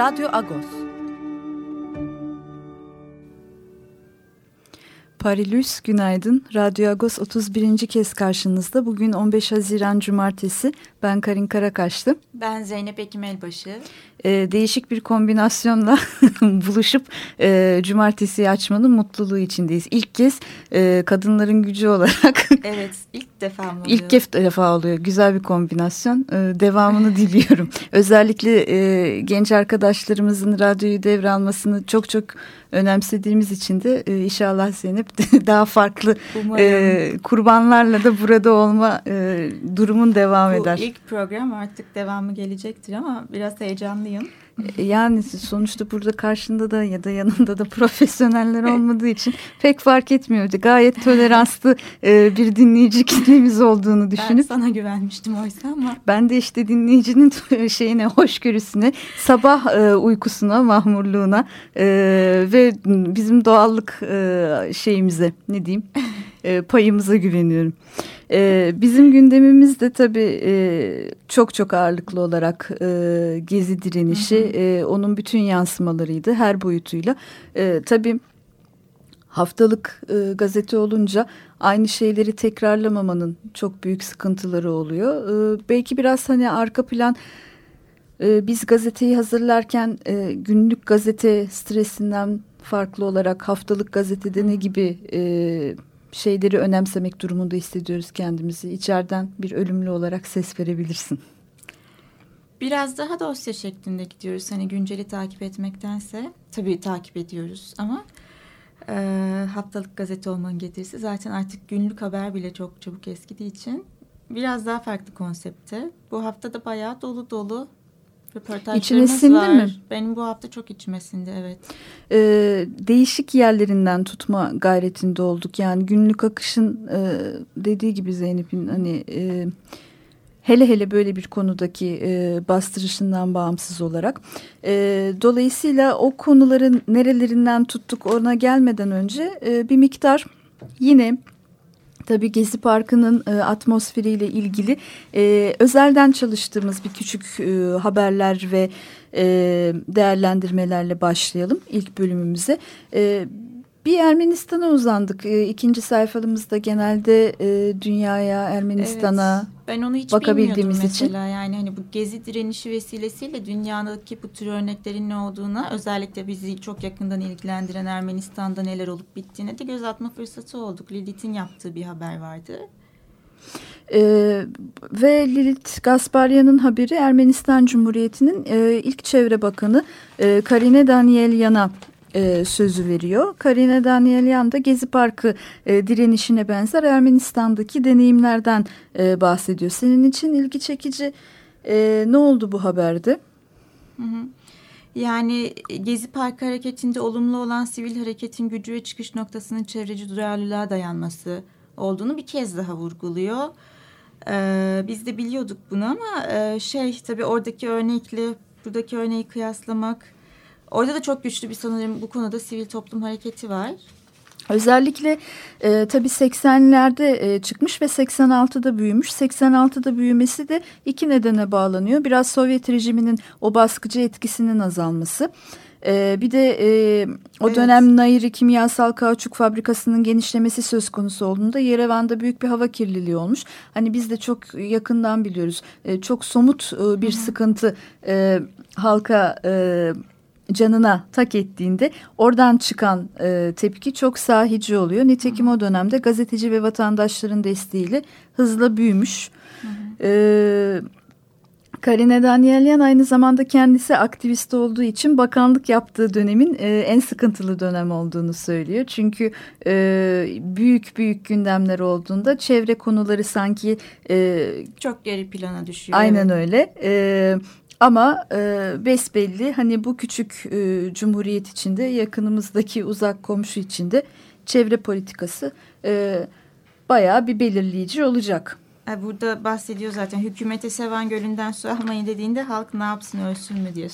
Radyo Agos. Parilüs günaydın. Radyo Agos 31. kez karşınızda. Bugün 15 Haziran Cumartesi. Ben Karin Karakaşlı. Ben Zeynep Ekim Elbaşı. Ee, değişik bir kombinasyonla buluşup e, Cumartesi'yi açmanın mutluluğu içindeyiz. İlk kez e, kadınların gücü olarak. evet ilk defa mı oluyor? İlk defa oluyor. Güzel bir kombinasyon. E, devamını diliyorum. Özellikle e, genç arkadaşlarımızın radyoyu devralmasını çok çok önemsediğimiz için de e, inşallah Zeynep daha farklı e, kurbanlarla da burada olma e, durumun devam Bu eder. Bu ilk program artık devamı gelecektir ama biraz heyecanlıyım. E, yani sonuçta burada karşında da ya da yanında da profesyoneller olmadığı için pek fark etmiyordu. Gayet toleranslı e, bir dinleyici kitlemiz olduğunu düşünüp. Ben sana güvenmiştim oysa ama. Ben de işte dinleyicinin şeyine, hoşgörüsüne, sabah e, uykusuna, mahmurluğuna ve bizim doğallık şeyimize ne diyeyim payımıza güveniyorum. E, bizim gündemimiz de tabii e, çok çok ağırlıklı olarak e, gezi direnişi, hı hı. E, onun bütün yansımalarıydı her boyutuyla. E, tabii haftalık e, gazete olunca aynı şeyleri tekrarlamamanın çok büyük sıkıntıları oluyor. E, belki biraz hani arka plan... E, biz gazeteyi hazırlarken e, günlük gazete stresinden farklı olarak haftalık gazetede ne gibi e, şeyleri önemsemek durumunda hissediyoruz kendimizi. İçeriden bir ölümlü olarak ses verebilirsin. Biraz daha dosya şeklinde gidiyoruz. Hani günceli takip etmektense tabii takip ediyoruz ama e, haftalık gazete olmanın getirisi zaten artık günlük haber bile çok çabuk eskidiği için biraz daha farklı konsepte. Bu hafta da bayağı dolu dolu İçine var. mi? Benim bu hafta çok içime sindi evet. Ee, değişik yerlerinden tutma gayretinde olduk. Yani günlük akışın e, dediği gibi Zeynep'in hani e, hele hele böyle bir konudaki e, bastırışından bağımsız olarak. E, dolayısıyla o konuların nerelerinden tuttuk ona gelmeden önce e, bir miktar yine Tabii Gezi Parkı'nın e, atmosferiyle ilgili e, özelden çalıştığımız bir küçük e, haberler ve e, değerlendirmelerle başlayalım ilk bölümümüze. E, bir Ermenistan'a uzandık. E, ikinci sayfamızda genelde e, dünyaya, Ermenistan'a evet, ben onu hiç bakabildiğimiz mesela. için. Yani hani bu gezi direnişi vesilesiyle dünyadaki bu tür örneklerin ne olduğuna özellikle bizi çok yakından ilgilendiren Ermenistan'da neler olup bittiğine de göz atma fırsatı olduk. Lilith'in yaptığı bir haber vardı. Ee, ve Lilith Gasparyan'ın haberi Ermenistan Cumhuriyeti'nin e, ilk çevre bakanı e, Karine Danielyan'a e, sözü veriyor. Karine Danielyan da Gezi Parkı e, direnişine benzer Ermenistan'daki deneyimlerden e, bahsediyor. Senin için ilgi çekici e, ne oldu bu haberde? Hı hı. Yani Gezi Parkı hareketinde olumlu olan sivil hareketin gücü ve çıkış noktasının çevreci duyarlılığa dayanması olduğunu bir kez daha vurguluyor. Ee, biz de biliyorduk bunu ama e, şey tabii oradaki örnekle buradaki örneği kıyaslamak Orada da çok güçlü bir sanırım bu konuda sivil toplum hareketi var. Özellikle e, tabii 80'lerde e, çıkmış ve 86'da büyümüş. 86'da büyümesi de iki nedene bağlanıyor. Biraz Sovyet rejiminin o baskıcı etkisinin azalması. E, bir de e, o evet. dönem Nairi kimyasal kauçuk fabrikasının genişlemesi söz konusu olduğunda Yerevan'da büyük bir hava kirliliği olmuş. Hani biz de çok yakından biliyoruz. E, çok somut e, bir Hı -hı. sıkıntı e, halka... E, canına tak ettiğinde oradan çıkan e, tepki çok sahici oluyor. Nitekim hı o dönemde gazeteci ve vatandaşların desteğiyle hızla büyümüş. Hı hı. E, Karine Danielyan aynı zamanda kendisi aktivist olduğu için bakanlık yaptığı dönemin e, en sıkıntılı dönem olduğunu söylüyor. Çünkü e, büyük büyük gündemler olduğunda çevre konuları sanki e, çok geri plana düşüyor. Aynen evet. öyle. E, ama e, besbelli hani bu küçük e, cumhuriyet içinde yakınımızdaki uzak komşu içinde çevre politikası e, bayağı bir belirleyici olacak. E, burada bahsediyor zaten hükümete Sevan Gölü'nden su almayın dediğinde halk ne yapsın ölsün mü diye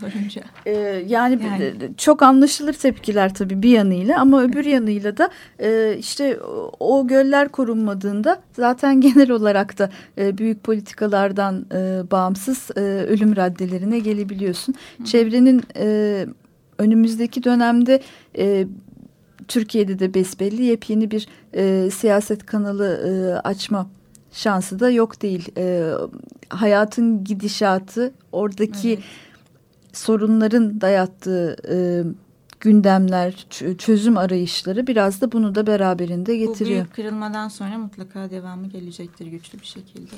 sorunca. Ee, yani, yani çok anlaşılır tepkiler tabii bir yanıyla ama öbür yanıyla da e, işte o göller korunmadığında zaten genel olarak da e, büyük politikalardan e, bağımsız e, ölüm raddelerine gelebiliyorsun. Hı. Çevrenin e, önümüzdeki dönemde e, Türkiye'de de besbelli yepyeni bir e, siyaset kanalı e, açma şansı da yok değil. E, hayatın gidişatı oradaki evet. sorunların dayattığı e, gündemler, çözüm arayışları biraz da bunu da beraberinde getiriyor. Bu büyük kırılmadan sonra mutlaka devamı gelecektir güçlü bir şekilde.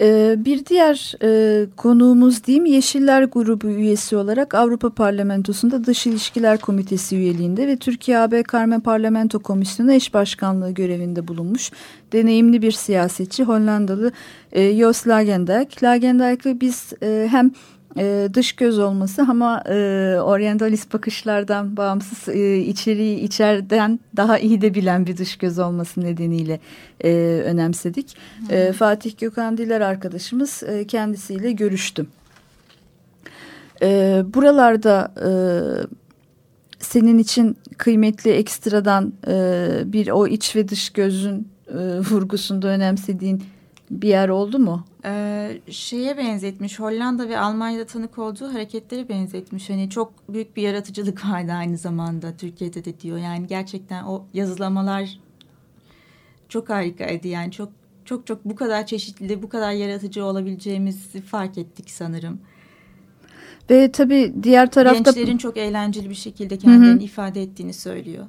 Ee, bir diğer e, konuğumuz diyeyim Yeşiller Grubu üyesi olarak Avrupa Parlamentosu'nda Dış İlişkiler Komitesi üyeliğinde ve Türkiye-AB Karme Parlamento Komisyonu eş başkanlığı görevinde bulunmuş deneyimli bir siyasetçi Hollandalı e, Jos Lagendijk. Lagendijk'ı biz e, hem e, dış göz olması ama e, oryantalist bakışlardan bağımsız e, içeriği içeriden daha iyi de bilen bir dış göz olması nedeniyle e, önemsedik. E, Fatih Gökhan Diler arkadaşımız e, kendisiyle görüştüm. E, buralarda e, senin için kıymetli ekstradan e, bir o iç ve dış gözün e, vurgusunda önemsediğin bir yer oldu mu? Ee, şeye benzetmiş Hollanda ve Almanya'da tanık olduğu hareketleri benzetmiş. Hani çok büyük bir yaratıcılık vardı aynı zamanda Türkiye'de de diyor. Yani gerçekten o yazılamalar çok harikaydı. Yani çok çok çok bu kadar çeşitli, bu kadar yaratıcı olabileceğimizi fark ettik sanırım. Ve tabii diğer tarafta... Gençlerin çok eğlenceli bir şekilde kendilerini Hı -hı. ifade ettiğini söylüyor.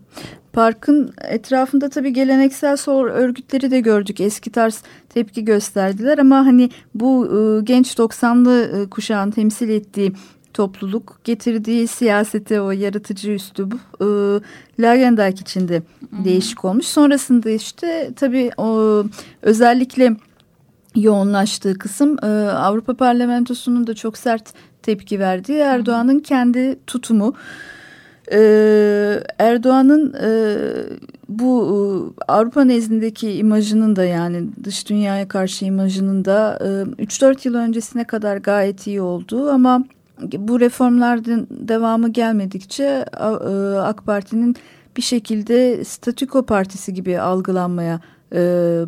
Parkın etrafında tabii geleneksel sol örgütleri de gördük. Eski tarz tepki gösterdiler ama hani bu e, genç 90'lı e, kuşağın temsil ettiği topluluk getirdiği siyasete o yaratıcı üslubu e, Lagendijk için de değişik olmuş. Sonrasında işte tabii o özellikle yoğunlaştığı kısım e, Avrupa Parlamentosu'nun da çok sert tepki verdiği Erdoğan'ın kendi tutumu. Ee, Erdoğan'ın e, bu e, Avrupa nezdindeki imajının da yani dış dünyaya karşı imajının da e, 3-4 yıl öncesine kadar gayet iyi olduğu ama bu reformların devamı gelmedikçe e, AK Parti'nin bir şekilde statüko partisi gibi algılanmaya e,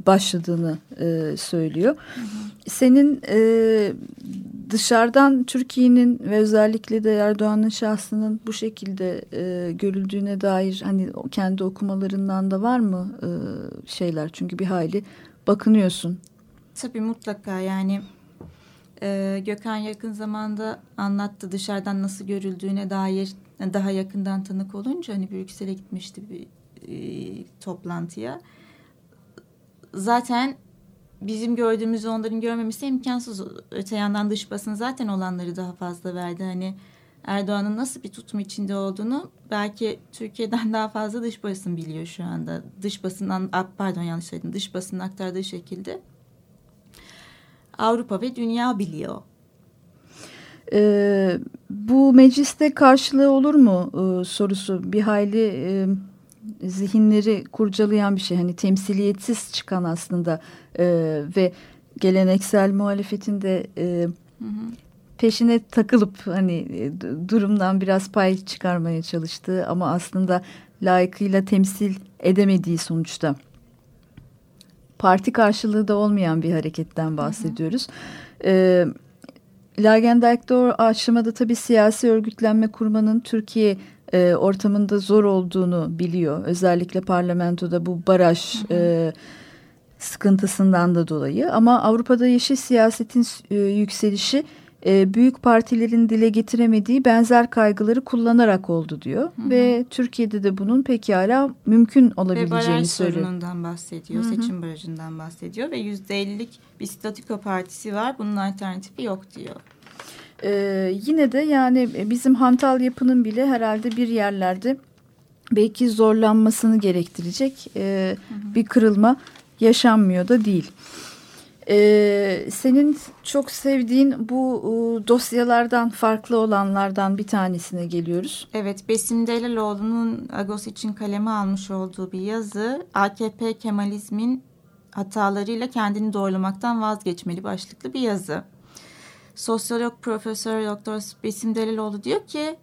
başladığını e, söylüyor. Senin e, dışarıdan Türkiye'nin ve özellikle de Erdoğan'ın şahsının bu şekilde e, görüldüğüne dair hani kendi okumalarından da var mı e, şeyler? Çünkü bir hayli bakınıyorsun. Tabii mutlaka yani e, Gökhan yakın zamanda anlattı dışarıdan nasıl görüldüğüne dair daha yakından tanık olunca hani Brüksel'e gitmişti bir e, toplantıya. Zaten bizim gördüğümüzü onların görmemesi imkansız. Öte yandan dış basın zaten olanları daha fazla verdi. Hani Erdoğan'ın nasıl bir tutum içinde olduğunu belki Türkiye'den daha fazla dış basın biliyor şu anda. Dış basından pardon yanlış söyledim. Dış basının aktardığı şekilde Avrupa ve dünya biliyor. Ee, bu mecliste karşılığı olur mu ee, sorusu bir hayli e, zihinleri kurcalayan bir şey. Hani temsiliyetsiz çıkan aslında e, ve geleneksel muhalefetin de e, peşine takılıp hani e, durumdan biraz pay çıkarmaya çalıştığı ama aslında layıkıyla temsil edemediği sonuçta parti karşılığı da olmayan bir hareketten bahsediyoruz. Hı hı. E, aşamada tabii siyasi örgütlenme kurmanın Türkiye e, ortamında zor olduğunu biliyor. Özellikle parlamentoda bu baraj. E, sıkıntısından da dolayı. Ama Avrupa'da yeşil siyasetin e, yükselişi e, büyük partilerin dile getiremediği benzer kaygıları kullanarak oldu diyor. Hı hı. Ve Türkiye'de de bunun pekala mümkün olabileceğini ve söylüyor. Ve sorunundan bahsediyor, hı hı. seçim barajından bahsediyor ve yüzde ellilik bir statiko partisi var bunun alternatifi yok diyor. Ee, yine de yani bizim hantal yapının bile herhalde bir yerlerde belki zorlanmasını gerektirecek e, hı hı. bir kırılma yaşanmıyor da değil. Ee, senin çok sevdiğin bu e, dosyalardan farklı olanlardan bir tanesine geliyoruz. Evet, Besim Delaloğlu'nun Agos için kaleme almış olduğu bir yazı AKP Kemalizmin hatalarıyla kendini doğrulamaktan vazgeçmeli başlıklı bir yazı. Sosyolog Profesör Doktor Besim Delaloğlu diyor ki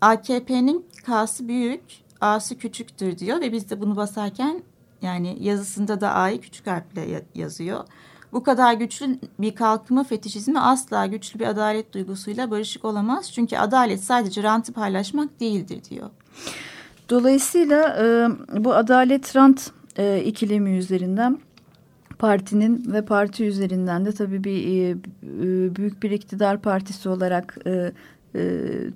AKP'nin K'sı büyük, A'sı küçüktür diyor ve biz de bunu basarken yani yazısında da A'yı küçük harfle yazıyor. Bu kadar güçlü bir kalkınma fetişizmi asla güçlü bir adalet duygusuyla barışık olamaz. Çünkü adalet sadece rantı paylaşmak değildir diyor. Dolayısıyla bu adalet rant e, ikilemi üzerinden partinin ve parti üzerinden de tabii bir e, e, büyük bir iktidar partisi olarak e, e,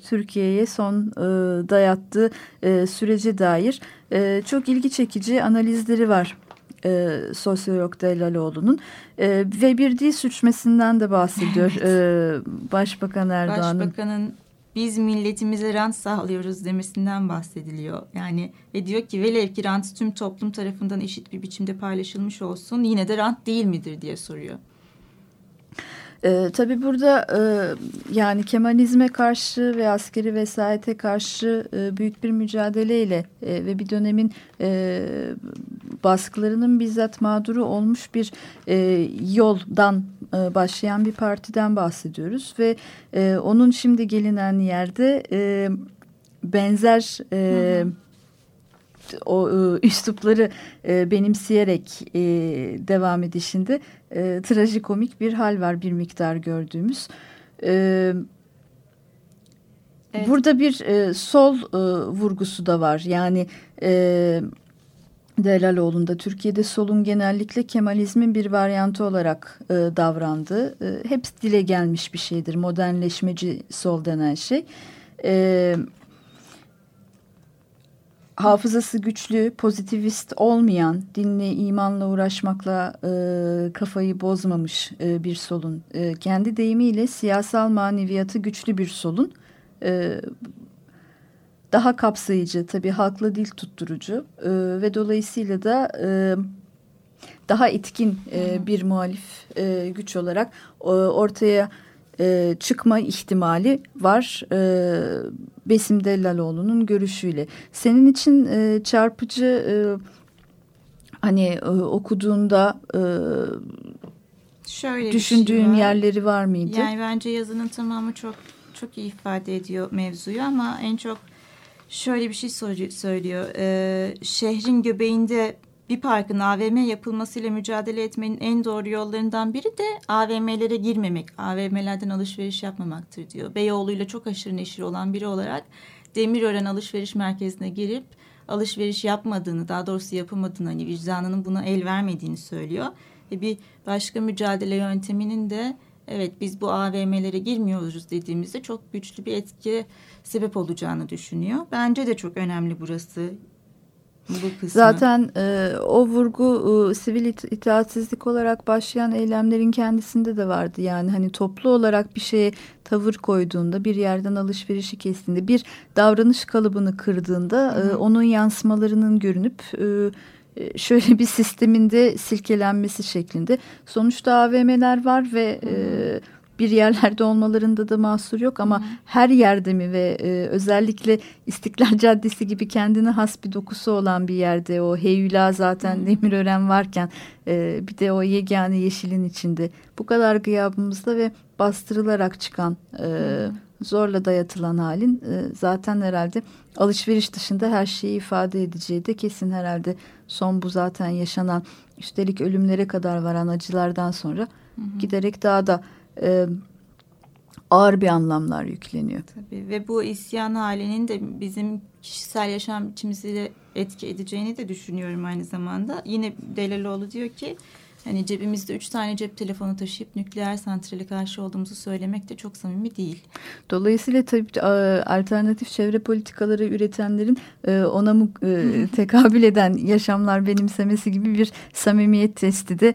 Türkiye'ye son e, dayattığı e, sürece dair e, çok ilgi çekici analizleri var e, sosyolog Delaloğlu'nun e, ve bir dil suçmesinden de bahsediyor evet. e, Başbakan Erdoğan'ın. Başbakanın biz milletimize rant sağlıyoruz demesinden bahsediliyor. Yani ve diyor ki velev ki rant tüm toplum tarafından eşit bir biçimde paylaşılmış olsun yine de rant değil midir diye soruyor. E, tabii burada e, yani Kemalizme karşı ve askeri vesayete karşı e, büyük bir mücadeleyle e, ve bir dönemin e, baskılarının bizzat mağduru olmuş bir e, yoldan e, başlayan bir partiden bahsediyoruz. Ve e, onun şimdi gelinen yerde e, benzer e, hı hı o e, üslupları e, benimseyerek e, devam edişinde e, trajikomik bir hal var bir miktar gördüğümüz. E, evet. Burada bir e, sol e, vurgusu da var. Yani e, Delaloğlu'nda Türkiye'de solun genellikle Kemalizmin bir varyantı olarak e, davrandığı e, hep dile gelmiş bir şeydir. Modernleşmeci sol denen şey. Evet hafızası güçlü, pozitivist olmayan, dinle, imanla uğraşmakla e, kafayı bozmamış e, bir solun. E, kendi deyimiyle siyasal maneviyatı güçlü bir solun. E, daha kapsayıcı, tabii halkla dil tutturucu e, ve dolayısıyla da e, daha etkin e, bir muhalif e, güç olarak e, ortaya e, çıkma ihtimali var e, Besim Dellaloğlu'nun görüşüyle. Senin için e, çarpıcı e, hani e, okuduğunda e, Şöyle düşündüğün şey var. yerleri var mıydı? Yani bence yazının tamamı çok çok iyi ifade ediyor mevzuyu ama en çok şöyle bir şey söylüyor. Ee, şehrin göbeğinde bir parkın AVM yapılmasıyla mücadele etmenin en doğru yollarından biri de AVM'lere girmemek, AVM'lerden alışveriş yapmamaktır diyor. Beyoğlu'yla çok aşırı neşir olan biri olarak Demirören alışveriş merkezine girip alışveriş yapmadığını, daha doğrusu yapamadığını, hani vicdanının buna el vermediğini söylüyor. Ve bir başka mücadele yönteminin de evet biz bu AVM'lere girmiyoruz dediğimizde çok güçlü bir etki sebep olacağını düşünüyor. Bence de çok önemli burası. Zaten e, o vurgu e, sivil it itaatsizlik olarak başlayan eylemlerin kendisinde de vardı. Yani hani toplu olarak bir şeye tavır koyduğunda, bir yerden alışverişi kestiğinde, bir davranış kalıbını kırdığında e, onun yansımalarının görünüp e, e şöyle bir sisteminde silkelenmesi şeklinde. Sonuçta AVM'ler var ve e, bir yerlerde olmalarında da mahsur yok ama Hı. her yerde mi ve e, özellikle İstiklal Caddesi gibi kendine has bir dokusu olan bir yerde o Heyula zaten Hı. Demirören varken e, bir de o yegane yeşilin içinde bu kadar gıyabımızda ve bastırılarak çıkan e, zorla dayatılan halin e, zaten herhalde alışveriş dışında her şeyi ifade edeceği de kesin herhalde son bu zaten yaşanan üstelik ölümlere kadar varan acılardan sonra hı hı. giderek daha da e, ağır bir anlamlar yükleniyor. Tabii ve bu isyan halinin de bizim kişisel yaşam biçimimizi etki edeceğini de düşünüyorum aynı zamanda. Yine Delaloğlu diyor ki Hani cebimizde üç tane cep telefonu taşıyıp nükleer santrale karşı olduğumuzu söylemek de çok samimi değil. Dolayısıyla tabii alternatif çevre politikaları üretenlerin e, ona mı e, tekabül eden yaşamlar benimsemesi gibi bir samimiyet testi de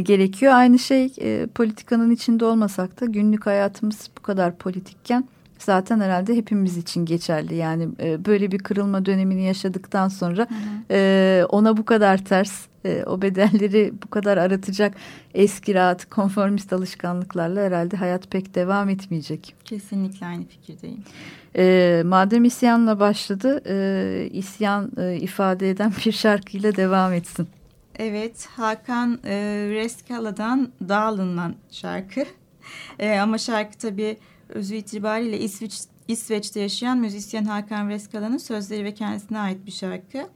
gerekiyor. Aynı şey politikanın içinde olmasak da günlük hayatımız bu kadar politikken zaten herhalde hepimiz için geçerli. Yani e, böyle bir kırılma dönemini yaşadıktan sonra hı hı. E, ona bu kadar ters, e, o bedelleri bu kadar aratacak eski rahat, konformist alışkanlıklarla herhalde hayat pek devam etmeyecek. Kesinlikle aynı fikirdeyim. E, madem isyanla başladı, e, isyan e, ifade eden bir şarkıyla devam etsin. Evet, Hakan e, Reskala'dan Dağlı'ndan şarkı. E, ama şarkı tabii özü itibariyle İsveç, İsveç'te yaşayan müzisyen Hakan Reskala'nın sözleri ve kendisine ait bir şarkı.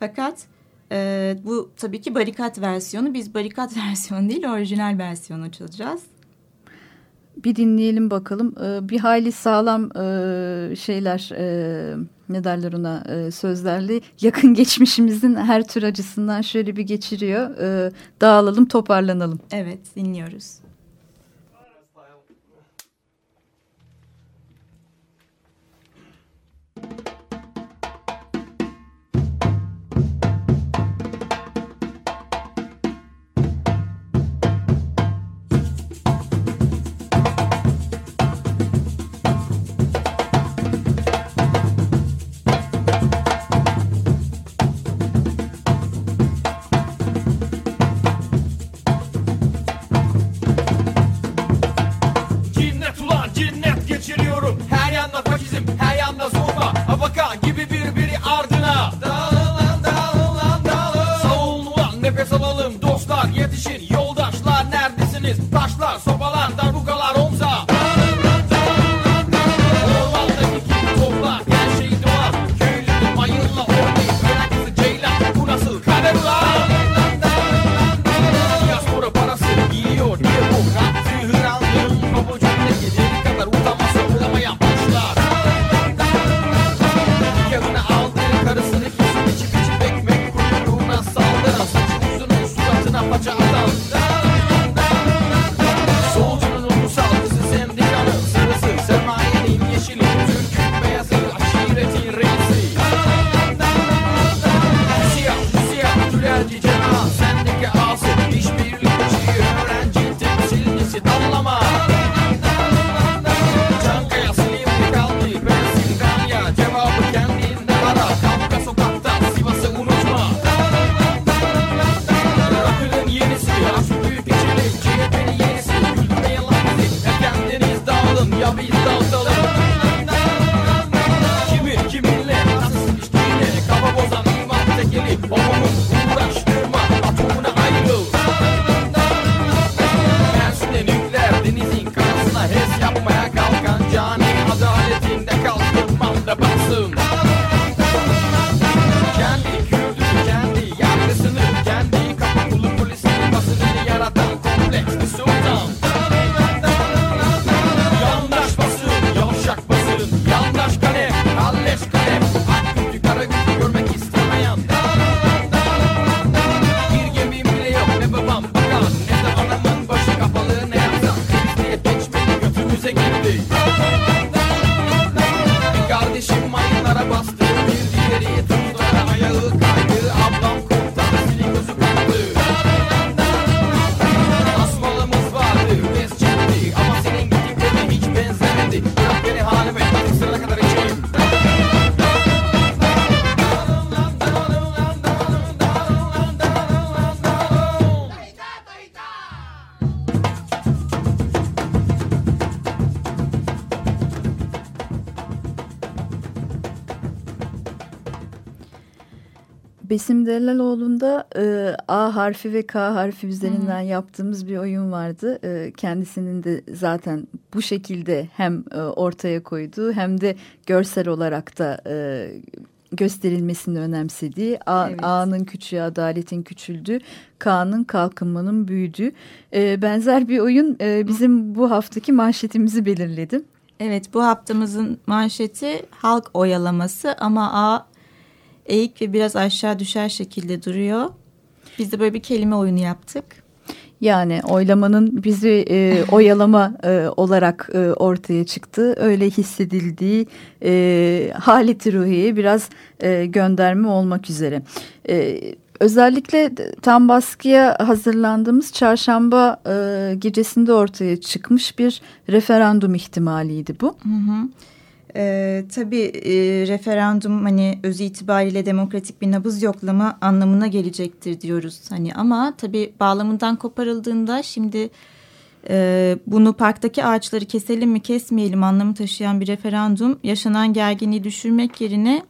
Fakat e, bu tabii ki barikat versiyonu. Biz barikat versiyonu değil orijinal versiyonu çalacağız. Bir dinleyelim bakalım. Ee, bir hayli sağlam e, şeyler e, ne derler ona e, sözlerle yakın geçmişimizin her tür acısından şöyle bir geçiriyor. E, dağılalım toparlanalım. Evet dinliyoruz. Besim Delaloğlu'nda e, A harfi ve K harfi üzerinden hmm. yaptığımız bir oyun vardı. E, kendisinin de zaten bu şekilde hem e, ortaya koyduğu hem de görsel olarak da e, gösterilmesini önemsediği A, evet. A'nın küçüğü adaletin küçüldüğü K'nın kalkınmanın büyüdüğü e, benzer bir oyun e, bizim bu haftaki manşetimizi belirledi. Evet bu haftamızın manşeti halk oyalaması ama A eğik ve biraz aşağı düşer şekilde duruyor. Biz de böyle bir kelime oyunu yaptık. Yani oylamanın bizi e, oyalama e, olarak e, ortaya çıktı. Öyle hissedildiği e, haleti ruhiye biraz e, gönderme olmak üzere. E, özellikle tam baskıya hazırlandığımız çarşamba e, gecesinde ortaya çıkmış bir referandum ihtimaliydi bu. Hı hı. Ee, tabii e, referandum hani öz itibariyle demokratik bir nabız yoklama anlamına gelecektir diyoruz. Hani ama tabii bağlamından koparıldığında şimdi e, bunu parktaki ağaçları keselim mi kesmeyelim anlamı taşıyan bir referandum yaşanan gerginliği düşürmek yerine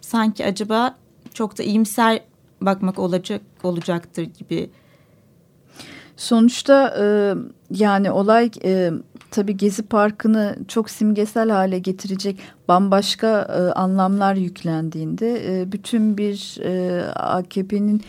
sanki acaba çok da iyimser bakmak olacak olacaktır gibi. Sonuçta e, yani olay e, tabii Gezi Parkı'nı çok simgesel hale getirecek bambaşka e, anlamlar yüklendiğinde e, bütün bir e, AKP'nin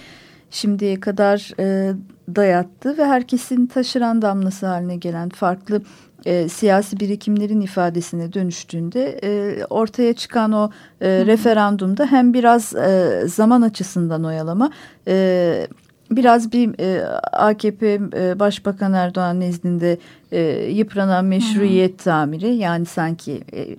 şimdiye kadar e, dayattığı ve herkesin taşıran damlası haline gelen farklı e, siyasi birikimlerin ifadesine dönüştüğünde e, ortaya çıkan o e, referandumda hem biraz e, zaman açısından oyalama e, biraz bir e, AKP e, Başbakan Erdoğan nezdinde e, yıpranan meşruiyet tamiri yani sanki e,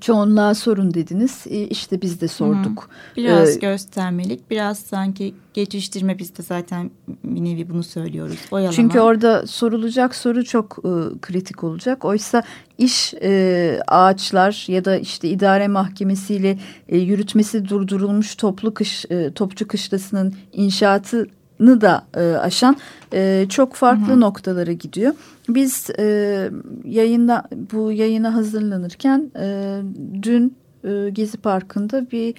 çoğunluğa sorun dediniz. E, işte biz de sorduk. Hı. Biraz ee, göstermelik, biraz sanki geçiştirme biz de zaten bir nevi bunu söylüyoruz. Oyalama. Çünkü orada sorulacak soru çok e, kritik olacak. Oysa iş e, ağaçlar ya da işte idare mahkemesiyle e, yürütmesi durdurulmuş toplu kış e, topçu kışlasının inşaatı da e, aşan e, çok farklı hı hı. noktalara gidiyor. Biz e, yayında bu yayına hazırlanırken e, dün e, Gezi Parkı'nda bir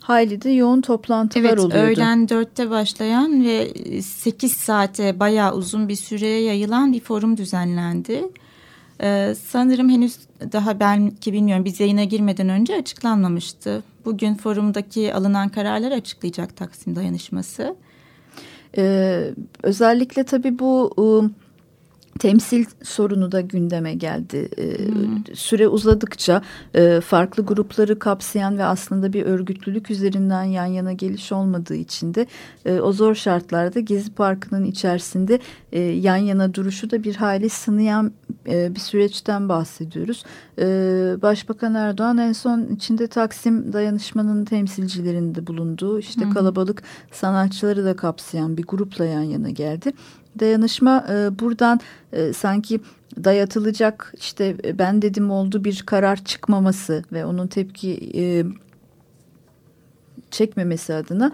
hayli de yoğun toplantılar evet, oluyordu. Evet öğlen dörtte başlayan ve sekiz saate bayağı uzun bir süreye yayılan bir forum düzenlendi. Ee, sanırım henüz daha belki bilmiyorum biz yayına girmeden önce açıklanmamıştı. Bugün forumdaki alınan kararları açıklayacak Taksim Dayanışması. Ee, özellikle tabii bu ıı, temsil sorunu da gündeme geldi. Hmm. Süre uzadıkça e, farklı grupları kapsayan ve aslında bir örgütlülük üzerinden yan yana geliş olmadığı için de e, o zor şartlarda Gezi Parkı'nın içerisinde e, yan yana duruşu da bir hayli sınayan bir süreçten bahsediyoruz. Başbakan Erdoğan en son içinde Taksim dayanışmanın temsilcilerinde bulunduğu işte kalabalık sanatçıları da kapsayan bir grupla yan yana geldi dayanışma e, buradan e, sanki dayatılacak işte e, ben dedim oldu bir karar çıkmaması ve onun tepki e, çekmemesi adına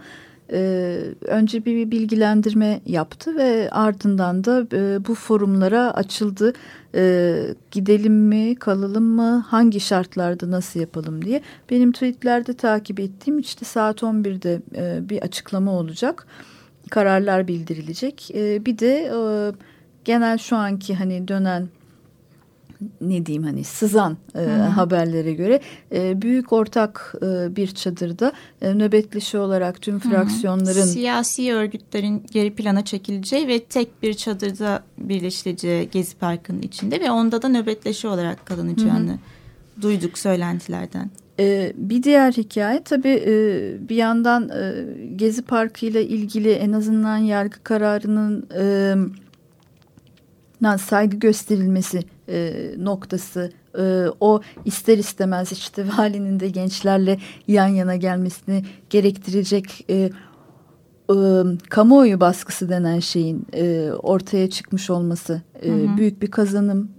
e, önce bir bilgilendirme yaptı ve ardından da e, bu forumlara açıldı. E, gidelim mi, kalalım mı, hangi şartlarda nasıl yapalım diye. Benim tweetlerde takip ettiğim işte saat 11'de e, bir açıklama olacak kararlar bildirilecek. E, bir de e, genel şu anki hani dönen ne diyeyim hani sızan e, haberlere göre e, büyük ortak e, bir çadırda e, nöbetleşi olarak tüm fraksiyonların siyasi örgütlerin geri plana çekileceği ve tek bir çadırda birleşileceği Gezi Parkı'nın içinde ve onda da nöbetleşi olarak kalınacağını hı. duyduk söylentilerden. Ee, bir diğer hikaye tabii e, bir yandan e, Gezi Parkı ile ilgili en azından yargı kararının e, saygı gösterilmesi e, noktası e, o ister istemez işte valinin de gençlerle yan yana gelmesini gerektirecek e, e, kamuoyu baskısı denen şeyin e, ortaya çıkmış olması e, hı hı. büyük bir kazanım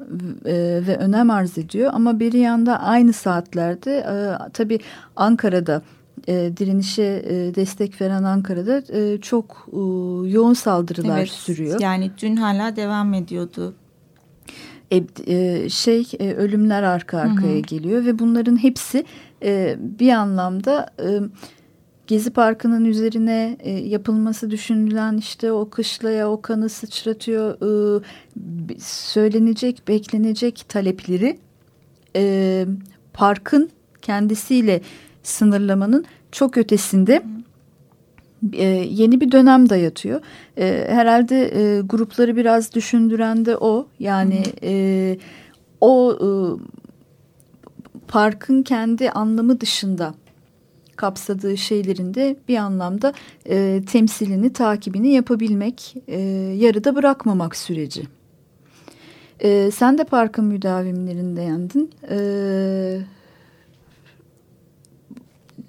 e, ve önem arz ediyor. Ama bir yanda aynı saatlerde e, tabii Ankara'da e, direnişe e, destek veren Ankara'da e, çok e, yoğun saldırılar evet, sürüyor. Yani dün hala devam ediyordu. E, e, şey e, ölümler arka arkaya hı hı. geliyor ve bunların hepsi e, bir anlamda... E, Gezi Parkı'nın üzerine e, yapılması düşünülen işte o kışlaya o kanı sıçratıyor e, söylenecek beklenecek talepleri e, parkın kendisiyle sınırlamanın çok ötesinde e, yeni bir dönem dayatıyor. E, herhalde e, grupları biraz düşündüren de o. Yani e, o e, parkın kendi anlamı dışında kapsadığı şeylerin de bir anlamda e, temsilini, takibini yapabilmek, e, yarıda bırakmamak süreci. E, sen de parkın müdavimlerinde yendin. E,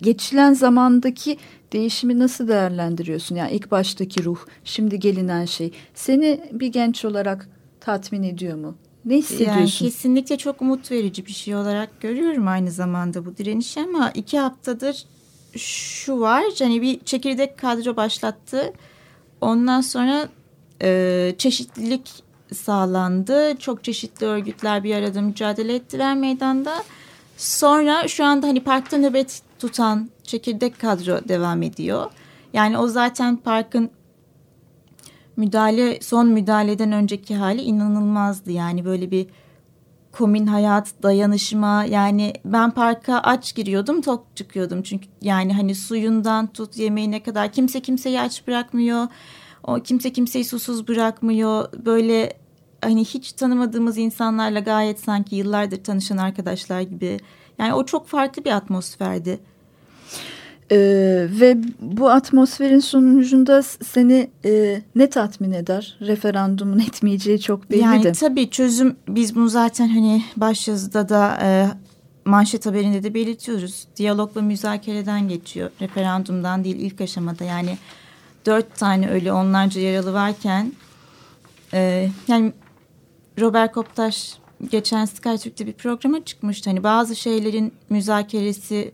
geçilen zamandaki değişimi nasıl değerlendiriyorsun? Yani ilk baştaki ruh, şimdi gelinen şey seni bir genç olarak tatmin ediyor mu? Ne hissediyorsun? Yani kesinlikle çok umut verici bir şey olarak görüyorum aynı zamanda bu direnişi ama iki haftadır şu var. Hani bir çekirdek kadro başlattı. Ondan sonra e, çeşitlilik sağlandı. Çok çeşitli örgütler bir arada mücadele ettiler meydanda. Sonra şu anda hani parkta nöbet tutan çekirdek kadro devam ediyor. Yani o zaten parkın müdahale son müdahaleden önceki hali inanılmazdı. Yani böyle bir komün hayat, dayanışma yani ben parka aç giriyordum tok çıkıyordum. Çünkü yani hani suyundan tut yemeğine kadar kimse kimseyi aç bırakmıyor. O kimse kimseyi susuz bırakmıyor. Böyle hani hiç tanımadığımız insanlarla gayet sanki yıllardır tanışan arkadaşlar gibi. Yani o çok farklı bir atmosferdi. Ee, ve bu atmosferin sonucunda seni e, ne tatmin eder? Referandumun etmeyeceği çok belli yani, de. Tabii çözüm biz bunu zaten hani başyazıda da e, manşet haberinde de belirtiyoruz. Diyalog ve müzakereden geçiyor. Referandumdan değil ilk aşamada yani dört tane ölü onlarca yaralı varken e, yani Robert Koptaş geçen Sky Türk'te bir programa çıkmıştı. Hani bazı şeylerin müzakeresi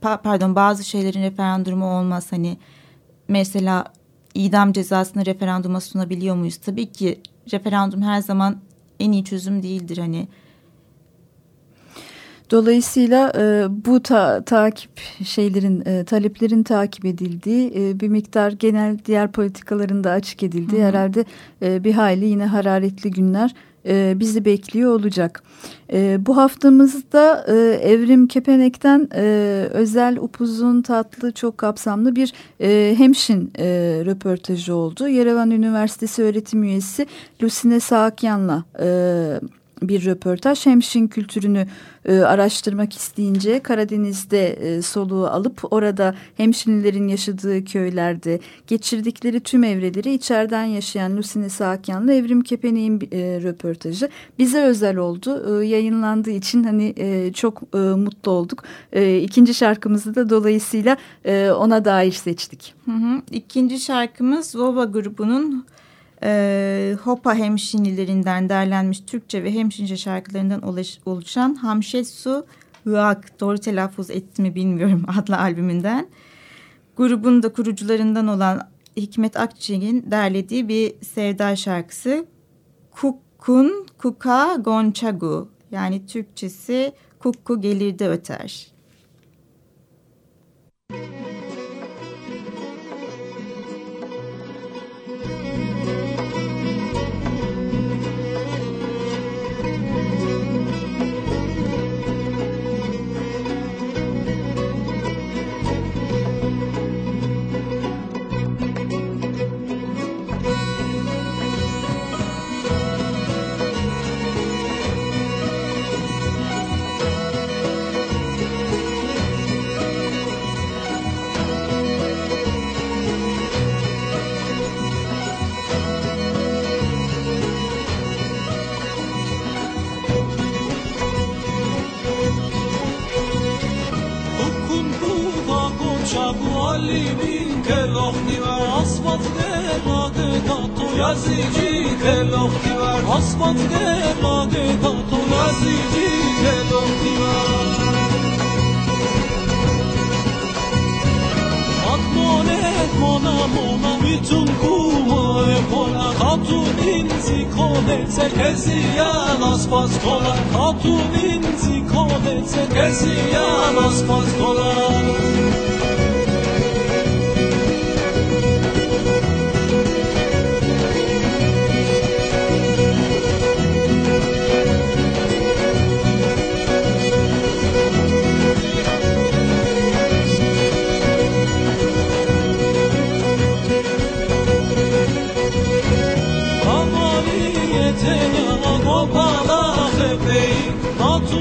pardon bazı şeylerin referandumu olmaz. Hani mesela idam cezasını referanduma sunabiliyor muyuz? Tabii ki referandum her zaman en iyi çözüm değildir. Hani Dolayısıyla e, bu ta, takip şeylerin e, taleplerin takip edildiği e, bir miktar genel diğer politikaların da açık edildiği Hı -hı. herhalde e, bir hayli yine hararetli günler e, bizi bekliyor olacak. E, bu haftamızda e, Evrim Kepenek'ten e, özel, upuzun, tatlı, çok kapsamlı bir e, hemşin e, röportajı oldu. Yerevan Üniversitesi öğretim üyesi Lusine Saakyan'la e, bir röportaj. Hemşin kültürünü e, araştırmak isteyince Karadeniz'de e, soluğu alıp orada hemşinlilerin yaşadığı köylerde geçirdikleri tüm evreleri içeriden yaşayan Lusine Sakyan'la Evrim Kepenek'in e, röportajı bize özel oldu. E, yayınlandığı için hani e, çok e, mutlu olduk. E, ikinci şarkımızı da dolayısıyla e, ona dair seçtik. Hı hı. İkinci şarkımız Vova grubunun e, Hopa hemşinilerinden derlenmiş Türkçe ve hemşince şarkılarından oluşan Hamşetsu Hıak doğru telaffuz etti mi bilmiyorum adlı albümünden. Grubun da kurucularından olan Hikmet Akçı'nın derlediği bir sevda şarkısı Kukun Kuka Gonçagu yani Türkçesi Kukku gelirde öter. Müzik معلمین که لاختی و آسفات دلاده تا تو یزیجی که لاختی و آسفات دلاده تا تو یزیجی که لاختی و Atmonet mona mona mitun kuma e kola Hatun inzi konet se keziyan aspas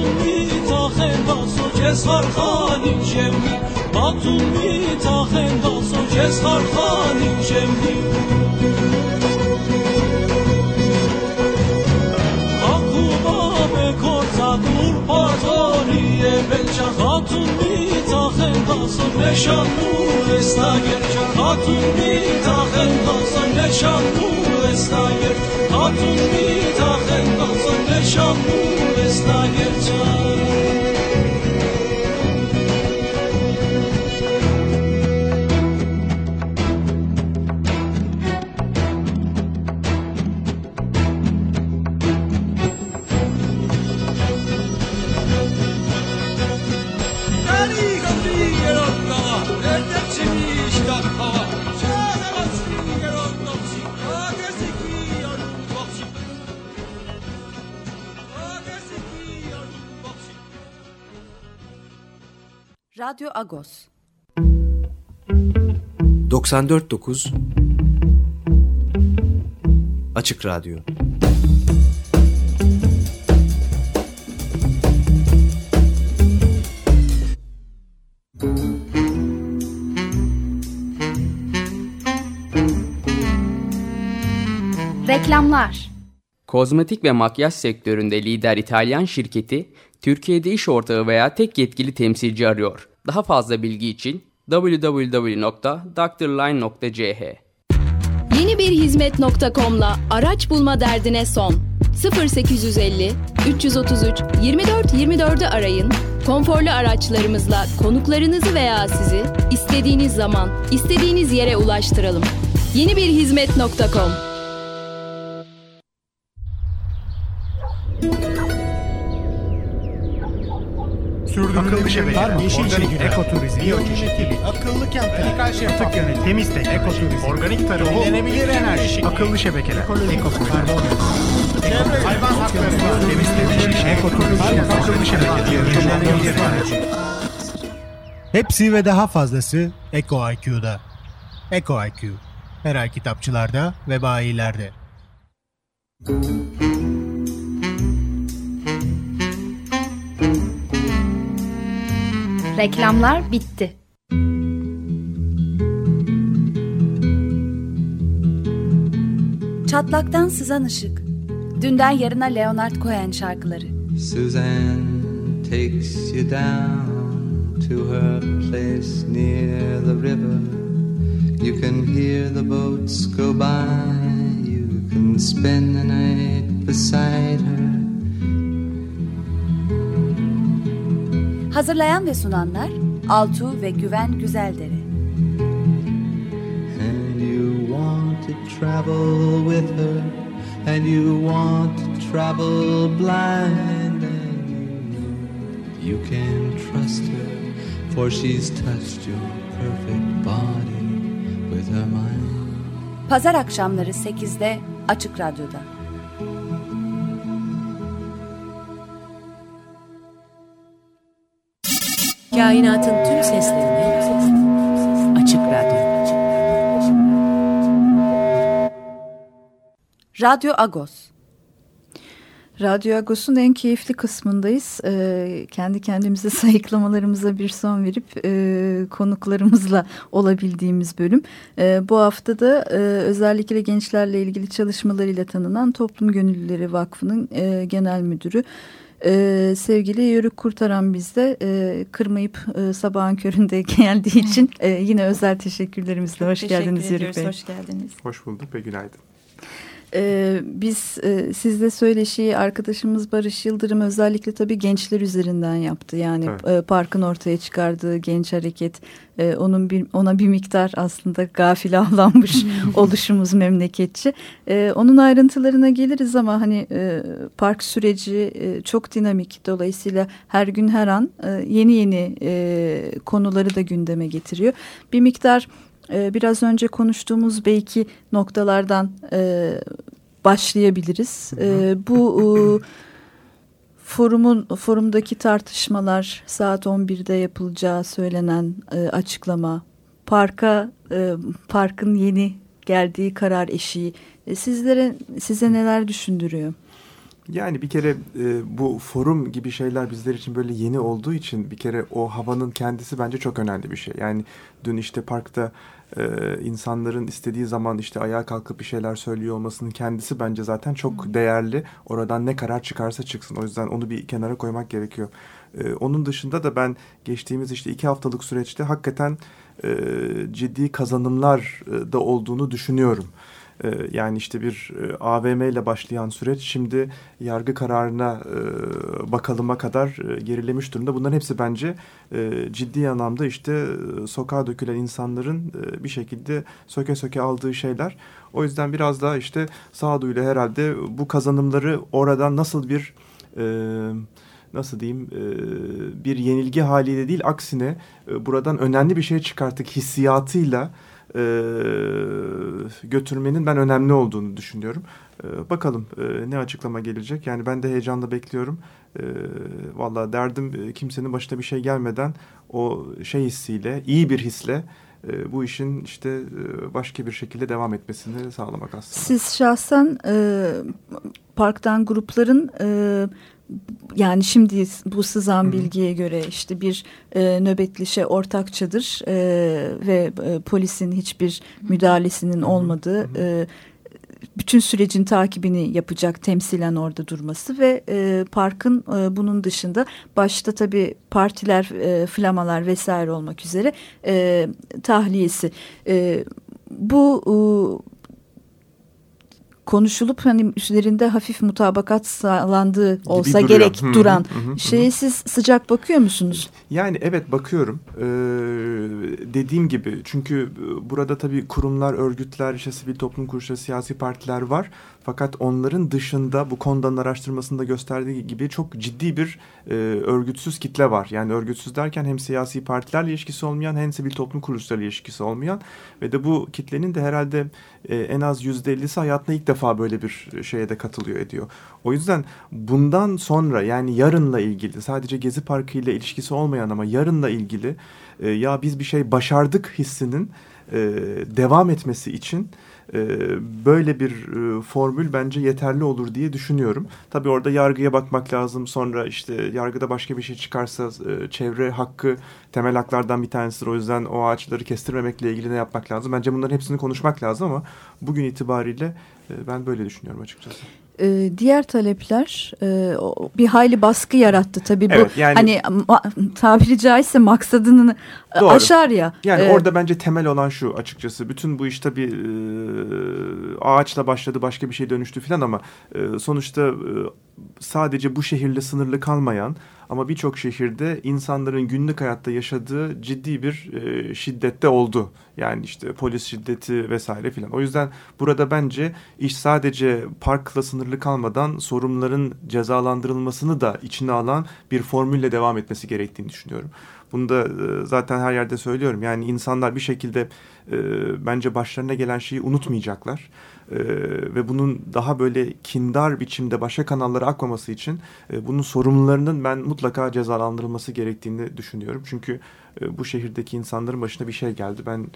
می تا خنداس و جسار با تو می تا خنداس و جسار آخو جمی؟ آکو باب کرتا دور پازانی بچه تو می be korta dur patoniye belçan Hatun mi taxen daso neşan nur esna gerçan Hatun mi taxen daso neşan nur Agos. 94.9 Açık Radyo Reklamlar Kozmetik ve makyaj sektöründe lider İtalyan şirketi, Türkiye'de iş ortağı veya tek yetkili temsilci arıyor. Daha fazla bilgi için www.drline.ch Yeni bir hizmet.com'la araç bulma derdine son. 0850 333 24 24'ü arayın. Konforlu araçlarımızla konuklarınızı veya sizi istediğiniz zaman, istediğiniz yere ulaştıralım. Yeni bir hizmet.com Akıllı şebeke, yeşil çekim, ekoturizm, biyoçeşitlilik, akıllı kentler, atık yönetim, temiz tek, ekoturizm, organik tarım, yenilenebilir enerji, akıllı şebekeler, ekoturizm, hayvan hakları, temiz temizlik, ekoturizm, akıllı şebekeler, yenilenebilir enerji. Hepsi ve daha fazlası Eko IQ'da. Eko IQ. Her ay kitapçılarda ve bayilerde. Reklamlar bitti. Çatlaktan sızan ışık. Dünden yarına Leonard Cohen şarkıları. Suzanne takes you down to her place near the river. You can hear the boats go by. You can spend the night beside her. Hazırlayan ve sunanlar Altu ve Güven Güzeldere. And you want to travel with her. And you want to travel blind. And you know you can trust her. For she's touched your perfect body with her mind. Pazar akşamları 8'de Açık Radyo'da. Kainatın tüm seslerini Açık Radyo. Radyo Agos. Radyo Agos'un en keyifli kısmındayız. Ee, kendi kendimize sayıklamalarımıza bir son verip e, konuklarımızla olabildiğimiz bölüm. E, bu hafta da e, özellikle gençlerle ilgili çalışmalarıyla tanınan Toplum Gönüllüleri Vakfı'nın e, genel müdürü. Ee, sevgili Yörük Kurtaran bizde e, kırmayıp e, sabahın köründe geldiği için e, yine özel teşekkürlerimizle hoş Teşekkür geldiniz Yörük ediyoruz, Bey. Hoş geldiniz. Hoş bulduk ve günaydın. Ee, biz e, sizle söyleşiyi arkadaşımız Barış Yıldırım özellikle tabii gençler üzerinden yaptı. Yani Evet. e, parkın ortaya çıkardığı genç hareket e, onun bir, ona bir miktar aslında gafil avlanmış oluşumuz memleketçi. E, onun ayrıntılarına geliriz ama hani e, park süreci e, çok dinamik. Dolayısıyla her gün her an e, yeni yeni e, konuları da gündeme getiriyor. Bir miktar e, biraz önce konuştuğumuz belki noktalardan e, başlayabiliriz. E, bu e, forumun forumdaki tartışmalar saat 11'de yapılacağı söylenen e, açıklama, parka e, parkın yeni geldiği karar eşiği e, sizlere size neler düşündürüyor? Yani bir kere e, bu forum gibi şeyler bizler için böyle yeni olduğu için bir kere o havanın kendisi bence çok önemli bir şey. Yani dün işte parkta e, insanların istediği zaman işte ayağa kalkıp bir şeyler söylüyor olmasının kendisi bence zaten çok değerli. Oradan ne karar çıkarsa çıksın. O yüzden onu bir kenara koymak gerekiyor. E, onun dışında da ben geçtiğimiz işte iki haftalık süreçte hakikaten e, ciddi kazanımlar e, da olduğunu düşünüyorum. E, yani işte bir e, AVM ile başlayan süreç şimdi yargı kararına e, bakalıma kadar e, gerilemiş durumda. Bunların hepsi bence e, ciddi anlamda işte sokağa dökülen insanların bir şekilde söke söke aldığı şeyler. O yüzden biraz daha işte sağduyuyla herhalde bu kazanımları oradan nasıl bir... Nasıl diyeyim bir yenilgi haliyle değil aksine buradan önemli bir şey çıkarttık hissiyatıyla e, götürmenin ben önemli olduğunu düşünüyorum. E, bakalım e, ne açıklama gelecek. Yani ben de heyecanla bekliyorum. E, Valla derdim e, kimsenin başına bir şey gelmeden o şey hissiyle, iyi bir hisle e, bu işin işte e, başka bir şekilde devam etmesini sağlamak aslında. Siz şahsen e, parktan grupların e, yani şimdi bu sızan Hı. bilgiye göre işte bir e, nöbetli şey ortakçadır e, ve e, polisin hiçbir müdahalesinin olmadığı e, bütün sürecin takibini yapacak temsilen orada durması ve e, parkın e, bunun dışında başta tabii partiler, e, flamalar vesaire olmak üzere e, tahliyesi. E, bu e, konuşulup hani üzerinde hafif mutabakat sağlandığı olsa gerek hı, duran hı, hı, şeye siz sıcak bakıyor musunuz? Yani evet bakıyorum. Ee, dediğim gibi çünkü burada tabii kurumlar, örgütler, işte sivil toplum kuruluşları, siyasi partiler var. Fakat onların dışında bu konudan araştırmasında gösterdiği gibi çok ciddi bir e, örgütsüz kitle var. Yani örgütsüz derken hem siyasi partilerle ilişkisi olmayan hem sivil toplum kuruluşlarıyla ilişkisi olmayan ve de bu kitlenin de herhalde e, en az yüzde ellisi hayatına ilk defa böyle bir şeye de katılıyor ediyor. O yüzden bundan sonra yani yarınla ilgili sadece Gezi Parkı ile ilişkisi olmayan ama yarınla ilgili e, ya biz bir şey başardık hissinin e, devam etmesi için böyle bir e, formül bence yeterli olur diye düşünüyorum. Tabii orada yargıya bakmak lazım. Sonra işte yargıda başka bir şey çıkarsa e, çevre hakkı temel haklardan bir tanesidir. O yüzden o ağaçları kestirmemekle ilgili ne yapmak lazım? Bence bunların hepsini konuşmak lazım ama bugün itibariyle e, ben böyle düşünüyorum açıkçası e, diğer talepler e, bir hayli baskı yarattı tabii bu evet, yani, hani ma, tabiri caizse maksadını doğru. aşar ya. Yani ee, orada bence temel olan şu açıkçası bütün bu iş tabii e, ağaçla başladı başka bir şey dönüştü falan ama e, sonuçta e, sadece bu şehirle sınırlı kalmayan ama birçok şehirde insanların günlük hayatta yaşadığı ciddi bir e, şiddette oldu. Yani işte polis şiddeti vesaire filan. O yüzden burada bence iş sadece parkla sınırlı kalmadan sorunların cezalandırılmasını da içine alan bir formülle devam etmesi gerektiğini düşünüyorum. Bunu da e, zaten her yerde söylüyorum. Yani insanlar bir şekilde e, bence başlarına gelen şeyi unutmayacaklar. E, ve bunun daha böyle kindar biçimde başka kanallara akmaması için e, bunun sorumlularının ben mutlaka cezalandırılması gerektiğini düşünüyorum. Çünkü e, bu şehirdeki insanların başına bir şey geldi. Ben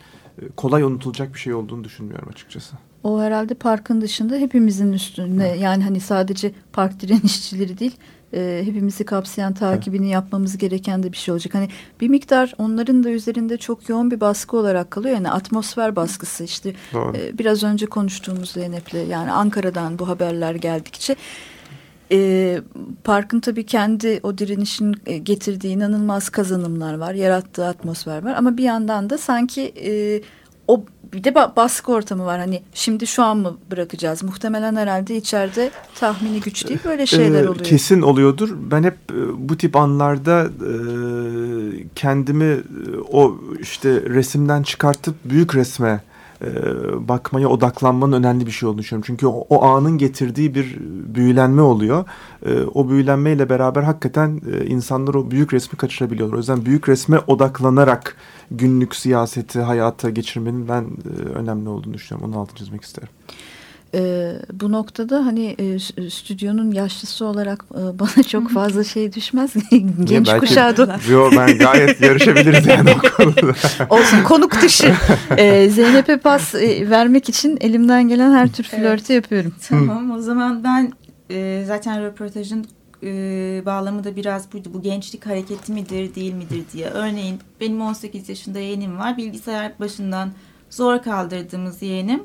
e, kolay unutulacak bir şey olduğunu düşünmüyorum açıkçası. O herhalde parkın dışında hepimizin üstünde yani hani sadece park direnişçileri değil e, hepimizi kapsayan takibini yapmamız gereken de bir şey olacak. Hani bir miktar onların da üzerinde çok yoğun bir baskı olarak kalıyor. Yani atmosfer baskısı işte e, biraz önce konuştuğumuz Zeynep'le yani Ankara'dan bu haberler geldikçe e, parkın tabii kendi o direnişin e, getirdiği inanılmaz kazanımlar var, yarattığı atmosfer var ama bir yandan da sanki e, o bir de baskı ortamı var. Hani şimdi şu an mı bırakacağız? Muhtemelen herhalde içeride tahmini güç değil böyle şeyler oluyor. Kesin oluyordur. Ben hep e, bu tip anlarda e, kendimi e, o işte resimden çıkartıp büyük resme bakmaya odaklanmanın önemli bir şey olduğunu düşünüyorum. Çünkü o, o anın getirdiği bir büyülenme oluyor. o büyülenmeyle beraber hakikaten insanlar o büyük resmi kaçırabiliyorlar. O yüzden büyük resme odaklanarak günlük siyaseti hayata geçirmenin ben e, önemli olduğunu düşünüyorum. Onu altını çizmek isterim. Ee, bu noktada hani e, stüdyonun yaşlısı olarak e, bana çok fazla şey düşmez. Genç belki, kuşağı da. Yo ben gayet yarışabiliriz yani o konuda. Olsun konuk dışı. Ee, Zeynep'e pas e, vermek için elimden gelen her tür flörtü evet. yapıyorum. Tamam o zaman ben e, zaten röportajın e, bağlamı da biraz buydu. Bu gençlik hareketi midir değil midir diye. Örneğin benim 18 yaşında yeğenim var. Bilgisayar başından zor kaldırdığımız yeğenim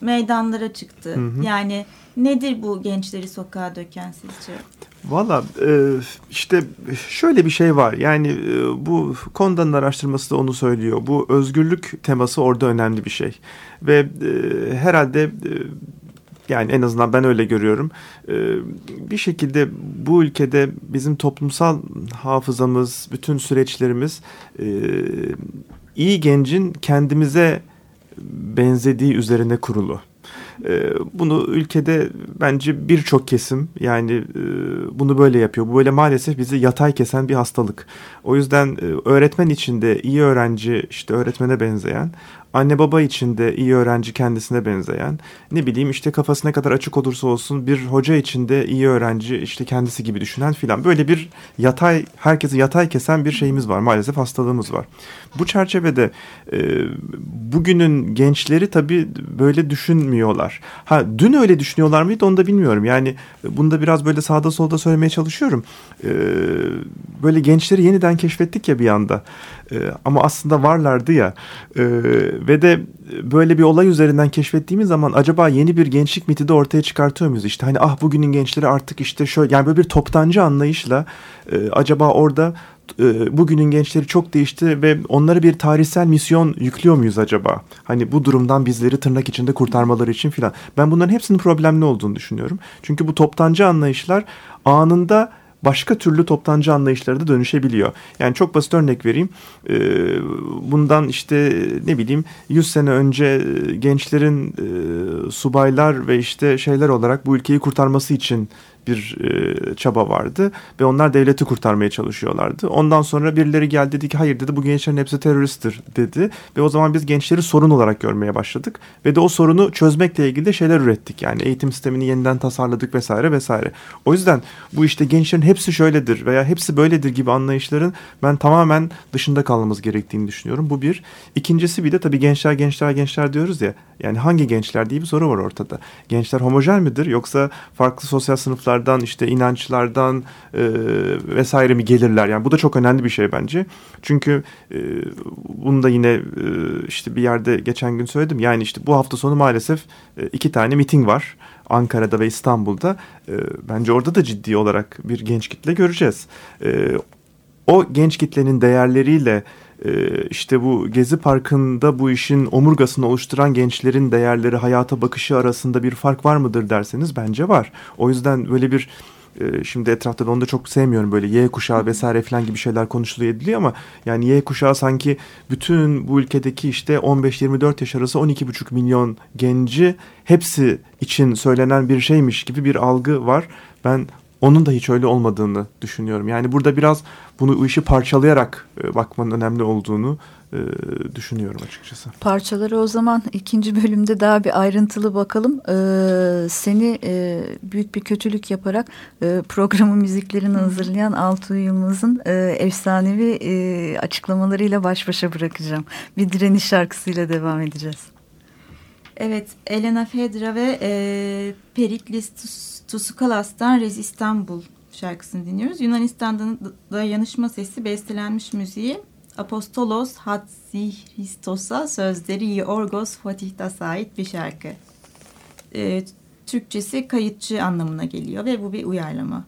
meydanlara çıktı. Hı hı. Yani nedir bu gençleri sokağa döken sizce? Valla e, işte şöyle bir şey var yani e, bu Konda'nın araştırması da onu söylüyor. Bu özgürlük teması orada önemli bir şey ve e, herhalde yani en azından ben öyle görüyorum. Bir şekilde bu ülkede bizim toplumsal hafızamız, bütün süreçlerimiz iyi gencin kendimize benzediği üzerine kurulu. Ee, bunu ülkede bence birçok kesim yani e, bunu böyle yapıyor. Bu böyle maalesef bizi yatay kesen bir hastalık. O yüzden e, öğretmen içinde iyi öğrenci işte öğretmene benzeyen anne baba içinde iyi öğrenci kendisine benzeyen ne bileyim işte kafası ne kadar açık olursa olsun bir hoca içinde iyi öğrenci işte kendisi gibi düşünen filan böyle bir yatay herkesi yatay kesen bir şeyimiz var maalesef hastalığımız var. Bu çerçevede e, bugünün gençleri tabii böyle düşünmüyorlar. Ha dün öyle düşünüyorlar mıydı onu da bilmiyorum. Yani bunu da biraz böyle sağda solda söylemeye çalışıyorum. E, böyle gençleri yeniden keşfettik ya bir anda. E, ama aslında varlardı ya. E, ve de böyle bir olay üzerinden keşfettiğimiz zaman acaba yeni bir gençlik miti de ortaya çıkartıyor muyuz? İşte hani ah bugünün gençleri artık işte şöyle yani böyle bir toptancı anlayışla e, acaba orada e, bugünün gençleri çok değişti ve onlara bir tarihsel misyon yüklüyor muyuz acaba? Hani bu durumdan bizleri tırnak içinde kurtarmaları için filan. Ben bunların hepsinin problemli olduğunu düşünüyorum. Çünkü bu toptancı anlayışlar anında başka türlü toptancı anlayışları da dönüşebiliyor. Yani çok basit örnek vereyim. Ee, bundan işte ne bileyim 100 sene önce gençlerin e, subaylar ve işte şeyler olarak bu ülkeyi kurtarması için bir e, çaba vardı ve onlar devleti kurtarmaya çalışıyorlardı. Ondan sonra birileri geldi dedi ki hayır dedi bu gençlerin hepsi teröristtir dedi ve o zaman biz gençleri sorun olarak görmeye başladık ve de o sorunu çözmekle ilgili de şeyler ürettik. Yani eğitim sistemini yeniden tasarladık vesaire vesaire. O yüzden bu işte gençlerin hepsi şöyledir veya hepsi böyledir gibi anlayışların ben tamamen dışında kalmamız gerektiğini düşünüyorum. Bu bir. İkincisi bir de tabii gençler gençler gençler diyoruz ya. Yani hangi gençler diye bir soru var ortada. Gençler homojen midir yoksa farklı sosyal sınıflardan işte inançlardan e, vesaire mi gelirler? Yani bu da çok önemli bir şey bence. Çünkü e, bunu da yine e, işte bir yerde geçen gün söyledim. Yani işte bu hafta sonu maalesef e, iki tane miting var. Ankara'da ve İstanbul'da. E, bence orada da ciddi olarak bir genç kitle göreceğiz. E, o genç kitlenin değerleriyle işte bu Gezi Parkı'nda bu işin omurgasını oluşturan gençlerin değerleri, hayata bakışı arasında bir fark var mıdır derseniz bence var. O yüzden böyle bir e, şimdi etrafta da onu da çok sevmiyorum böyle Y kuşağı vesaire falan gibi şeyler konuşuluyor ediliyor ama yani Y kuşağı sanki bütün bu ülkedeki işte 15-24 yaş arası 12,5 milyon genci hepsi için söylenen bir şeymiş gibi bir algı var. Ben onun da hiç öyle olmadığını düşünüyorum. Yani burada biraz bunu işi parçalayarak e, bakmanın önemli olduğunu e, düşünüyorum açıkçası. Parçaları o zaman ikinci bölümde daha bir ayrıntılı bakalım. Ee, seni e, büyük bir kötülük yaparak e, programın müziklerini hazırlayan Altuğ Yılmaz'ın e, efsanevi e, açıklamalarıyla baş başa bırakacağım. Bir direniş şarkısıyla devam edeceğiz. Evet, Elena Fedra ve e, Periklis Tusukalas'tan Rez İstanbul şarkısını dinliyoruz. Yunanistan'da dayanışma sesi bestelenmiş müziği Apostolos Hatzihistos'a sözleri Yorgos Fatih'tas'a ait bir şarkı. E, Türkçesi kayıtçı anlamına geliyor ve bu bir uyarlama.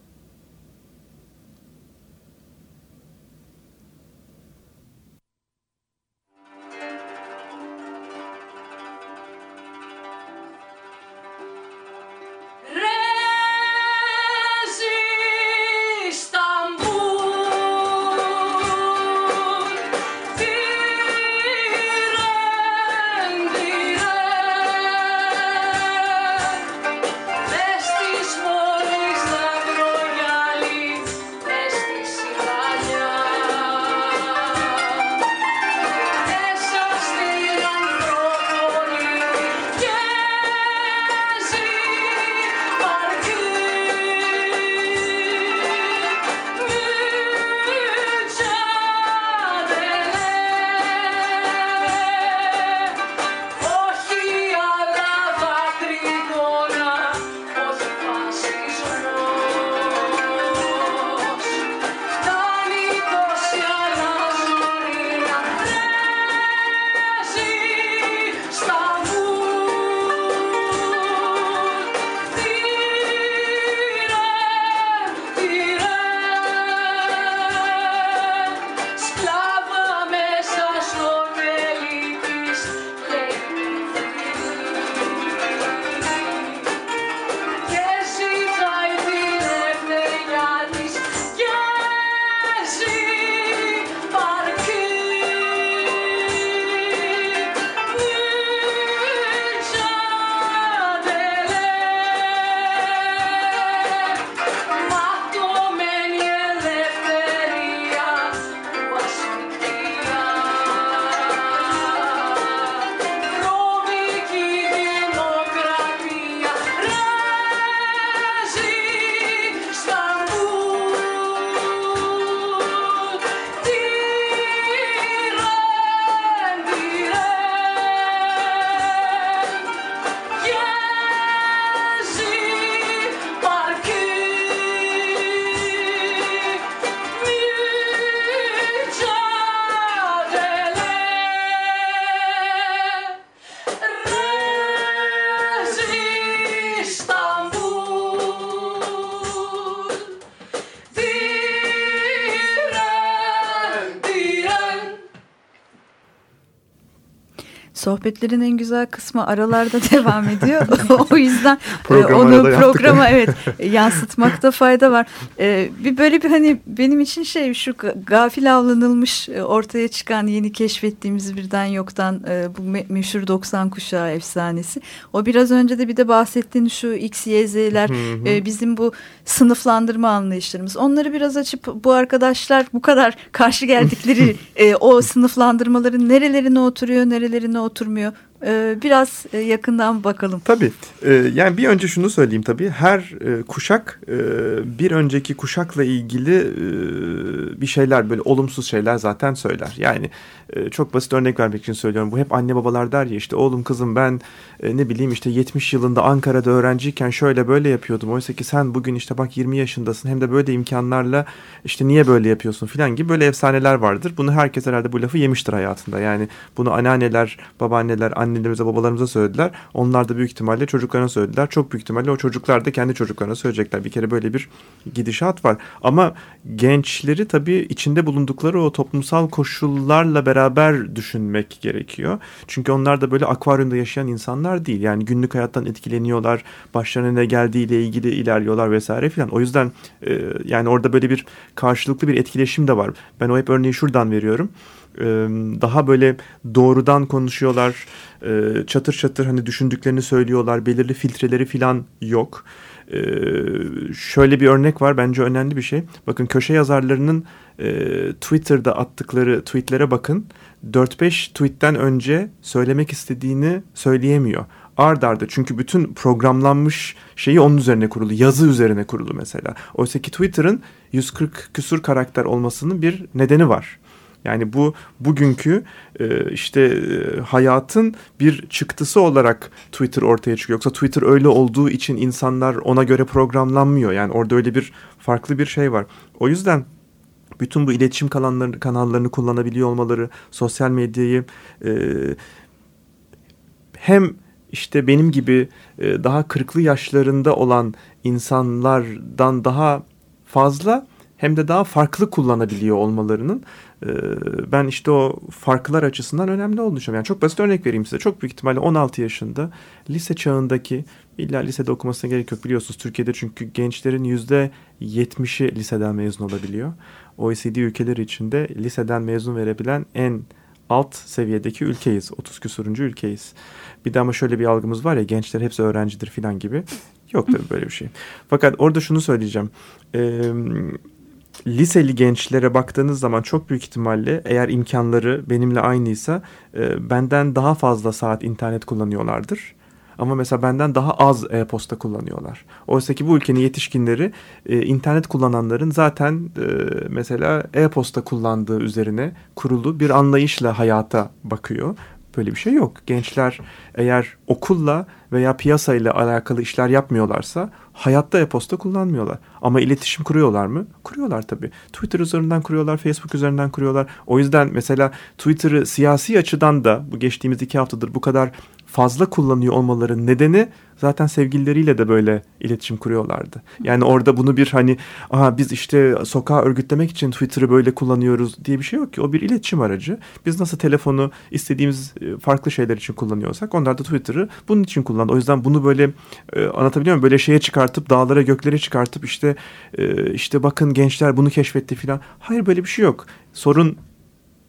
Sohbetlerin en güzel kısmı aralarda devam ediyor. o yüzden Program onu arada yaptık. programa evet yansıtmakta fayda var. E, bir böyle bir hani benim için şey şu ga- gafil avlanılmış e, ortaya çıkan yeni keşfettiğimiz birden yoktan e, bu me- meşhur 90 kuşağı efsanesi. O biraz önce de bir de bahsettiğin şu X, Y, Z'ler e, bizim bu sınıflandırma anlayışlarımız. Onları biraz açıp bu arkadaşlar bu kadar karşı geldikleri e, o sınıflandırmaların nerelerine oturuyor, nerelerine oturmuyor. E, biraz e, yakından bakalım. Tabii. Ee, yani bir önce şunu söyleyeyim tabii. Her e, kuşak e, bir önceki kuşakla ilgili bir şeyler böyle olumsuz şeyler zaten söyler. Yani çok basit örnek vermek için söylüyorum. Bu hep anne babalar der ya işte oğlum kızım ben ne bileyim işte 70 yılında Ankara'da öğrenciyken şöyle böyle yapıyordum. Oysa ki sen bugün işte bak 20 yaşındasın hem de böyle imkanlarla işte niye böyle yapıyorsun filan gibi böyle efsaneler vardır. Bunu herkes herhalde bu lafı yemiştir hayatında. Yani bunu anneanneler, babaanneler, annelerimize, babalarımıza söylediler. Onlar da büyük ihtimalle çocuklarına söylediler. Çok büyük ihtimalle o çocuklar da kendi çocuklarına söyleyecekler. Bir kere böyle bir gidişat var. Ama gençleri tabii içinde bulundukları o toplumsal koşullarla beraber düşünmek gerekiyor. Çünkü onlar da böyle akvaryumda yaşayan insanlar değil. Yani günlük hayattan etkileniyorlar. Başlarına ne geldiğiyle ilgili ilerliyorlar vesaire filan. O yüzden e, yani orada böyle bir karşılıklı bir etkileşim de var. Ben o hep örneği şuradan veriyorum daha böyle doğrudan konuşuyorlar. Çatır çatır hani düşündüklerini söylüyorlar. Belirli filtreleri falan yok. Şöyle bir örnek var bence önemli bir şey. Bakın köşe yazarlarının Twitter'da attıkları tweetlere bakın. 4-5 tweetten önce söylemek istediğini söyleyemiyor. Ard arda çünkü bütün programlanmış şeyi onun üzerine kurulu. Yazı üzerine kurulu mesela. Oysa ki Twitter'ın 140 küsur karakter olmasının bir nedeni var. Yani bu bugünkü e, işte e, hayatın bir çıktısı olarak Twitter ortaya çıkıyor. Yoksa Twitter öyle olduğu için insanlar ona göre programlanmıyor. Yani orada öyle bir farklı bir şey var. O yüzden bütün bu iletişim kanallarını, kanallarını kullanabiliyor olmaları, sosyal medyayı e, hem işte benim gibi daha kırklı yaşlarında olan insanlardan daha fazla hem de daha farklı kullanabiliyor olmalarının e, ben işte o farklar açısından önemli olduğunu düşünüyorum. Yani çok basit örnek vereyim size. Çok büyük ihtimalle 16 yaşında lise çağındaki illa lisede okumasına gerek yok biliyorsunuz. Türkiye'de çünkü gençlerin %70'i liseden mezun olabiliyor. OECD ülkeleri içinde liseden mezun verebilen en alt seviyedeki ülkeyiz. 30 küsuruncu ülkeyiz. Bir de ama şöyle bir algımız var ya gençler hepsi öğrencidir filan gibi. Yok tabii böyle bir şey. Fakat orada şunu söyleyeceğim. Eee liseli gençlere baktığınız zaman çok büyük ihtimalle eğer imkanları benimle aynıysa e, benden daha fazla saat internet kullanıyorlardır. Ama mesela benden daha az e-posta kullanıyorlar. Oysa ki bu ülkenin yetişkinleri e, internet kullananların zaten e, mesela e-posta kullandığı üzerine kurulu bir anlayışla hayata bakıyor. Böyle bir şey yok. Gençler eğer okulla veya piyasayla alakalı işler yapmıyorlarsa hayatta e-posta kullanmıyorlar. Ama iletişim kuruyorlar mı? Kuruyorlar tabii. Twitter üzerinden kuruyorlar, Facebook üzerinden kuruyorlar. O yüzden mesela Twitter'ı siyasi açıdan da bu geçtiğimiz iki haftadır bu kadar fazla kullanıyor olmaların nedeni zaten sevgilileriyle de böyle iletişim kuruyorlardı. Yani orada bunu bir hani aha biz işte sokağı örgütlemek için Twitter'ı böyle kullanıyoruz diye bir şey yok ki. O bir iletişim aracı. Biz nasıl telefonu istediğimiz e, farklı şeyler için kullanıyorsak onlar da Twitter'ı bunun için kullandı. O yüzden bunu böyle e, anlatabiliyor muyum? Böyle şeye çıkartıp dağlara göklere çıkartıp işte e, işte bakın gençler bunu keşfetti filan. Hayır böyle bir şey yok. Sorun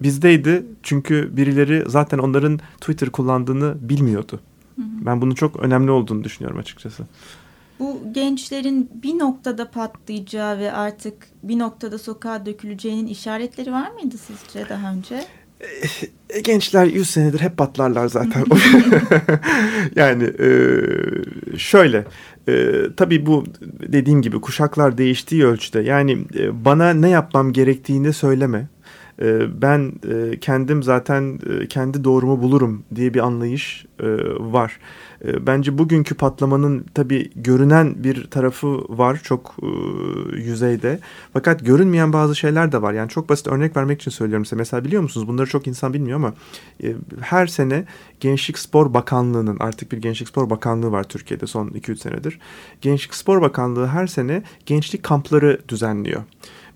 bizdeydi çünkü birileri zaten onların Twitter kullandığını bilmiyordu. Hı hı. Ben bunun çok önemli olduğunu düşünüyorum açıkçası. Bu gençlerin bir noktada patlayacağı ve artık bir noktada sokağa döküleceğinin işaretleri var mıydı sizce daha önce? E, gençler 100 senedir hep patlarlar zaten. yani e, şöyle e, tabii bu dediğim gibi kuşaklar değiştiği ölçüde yani e, bana ne yapmam gerektiğini söyleme ben kendim zaten kendi doğrumu bulurum diye bir anlayış var. Bence bugünkü patlamanın tabii görünen bir tarafı var çok yüzeyde. Fakat görünmeyen bazı şeyler de var. Yani çok basit örnek vermek için söylüyorum size. Mesela biliyor musunuz bunları çok insan bilmiyor ama her sene Gençlik Spor Bakanlığı'nın artık bir Gençlik Spor Bakanlığı var Türkiye'de son 2-3 senedir. Gençlik Spor Bakanlığı her sene gençlik kampları düzenliyor.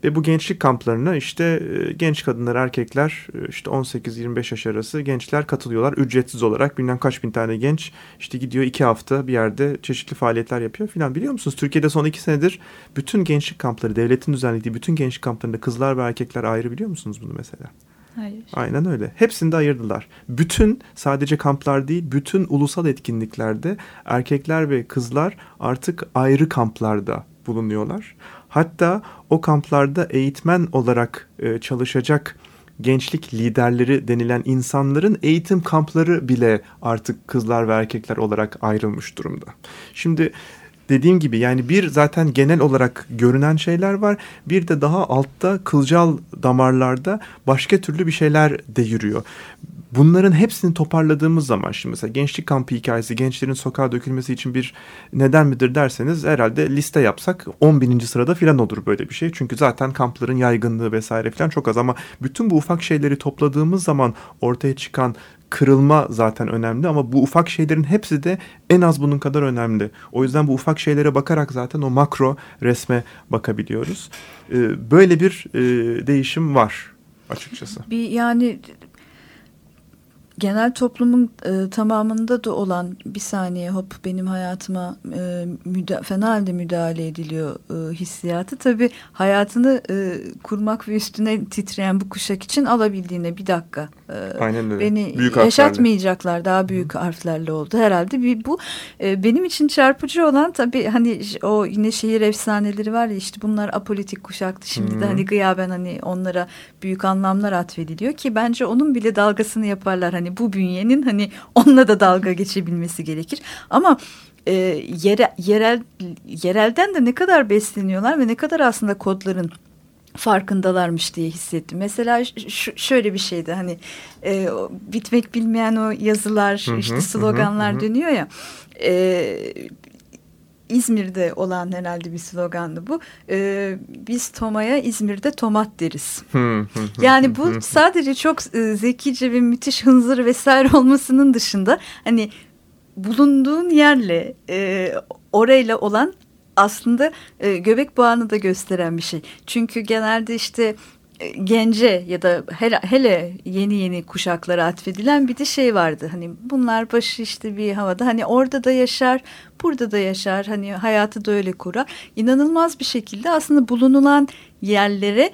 Ve bu gençlik kamplarına işte e, genç kadınlar, erkekler e, işte 18-25 yaş arası gençler katılıyorlar. Ücretsiz olarak bilmem kaç bin tane genç işte gidiyor iki hafta bir yerde çeşitli faaliyetler yapıyor filan. Biliyor musunuz Türkiye'de son iki senedir bütün gençlik kampları, devletin düzenlediği bütün gençlik kamplarında kızlar ve erkekler ayrı biliyor musunuz bunu mesela? Hayır. Aynen öyle. Hepsini de ayırdılar. Bütün sadece kamplar değil, bütün ulusal etkinliklerde erkekler ve kızlar artık ayrı kamplarda bulunuyorlar. Hatta o kamplarda eğitmen olarak e, çalışacak gençlik liderleri denilen insanların eğitim kampları bile artık kızlar ve erkekler olarak ayrılmış durumda. Şimdi dediğim gibi yani bir zaten genel olarak görünen şeyler var. Bir de daha altta kılcal damarlarda başka türlü bir şeyler de yürüyor. Bunların hepsini toparladığımız zaman şimdi mesela gençlik kampı hikayesi gençlerin sokağa dökülmesi için bir neden midir derseniz herhalde liste yapsak 10 bininci sırada filan olur böyle bir şey. Çünkü zaten kampların yaygınlığı vesaire filan çok az ama bütün bu ufak şeyleri topladığımız zaman ortaya çıkan kırılma zaten önemli ama bu ufak şeylerin hepsi de en az bunun kadar önemli. O yüzden bu ufak şeylere bakarak zaten o makro resme bakabiliyoruz. Ee, böyle bir e, değişim var açıkçası. Bir yani genel toplumun e, tamamında da olan bir saniye hop benim hayatıma e, müda fena halde müdahale ediliyor e, hissiyatı. Tabii hayatını e, kurmak ve üstüne titreyen bu kuşak için alabildiğine bir dakika Aynen öyle. beni büyük yaşatmayacaklar daha büyük Hı. harflerle oldu herhalde bir bu e, benim için çarpıcı olan tabii hani o yine şehir efsaneleri var ya işte bunlar apolitik kuşaktı şimdi Hı. de hani gıyaben hani onlara büyük anlamlar atfediliyor ki bence onun bile dalgasını yaparlar hani hani bu bünyenin hani onunla da dalga geçebilmesi gerekir. Ama e, yere, yerel yerelden de ne kadar besleniyorlar ve ne kadar aslında kodların farkındalarmış diye hissettim. Mesela şöyle bir şeydi hani e, bitmek bilmeyen o yazılar hı hı, işte sloganlar hı hı. dönüyor ya. E, İzmir'de olan herhalde bir slogandı bu. Ee, biz Toma'ya İzmir'de tomat deriz. yani bu sadece çok e, zekice ve müthiş hınzır vesaire olmasının dışında hani bulunduğun yerle e, orayla olan aslında e, göbek bağını da gösteren bir şey. Çünkü genelde işte e, gence ya da hele, hele yeni yeni kuşaklara atfedilen bir de şey vardı. Hani bunlar başı işte bir havada hani orada da yaşar, burada da yaşar. Hani hayatı da öyle kurar. İnanılmaz bir şekilde aslında bulunulan yerlere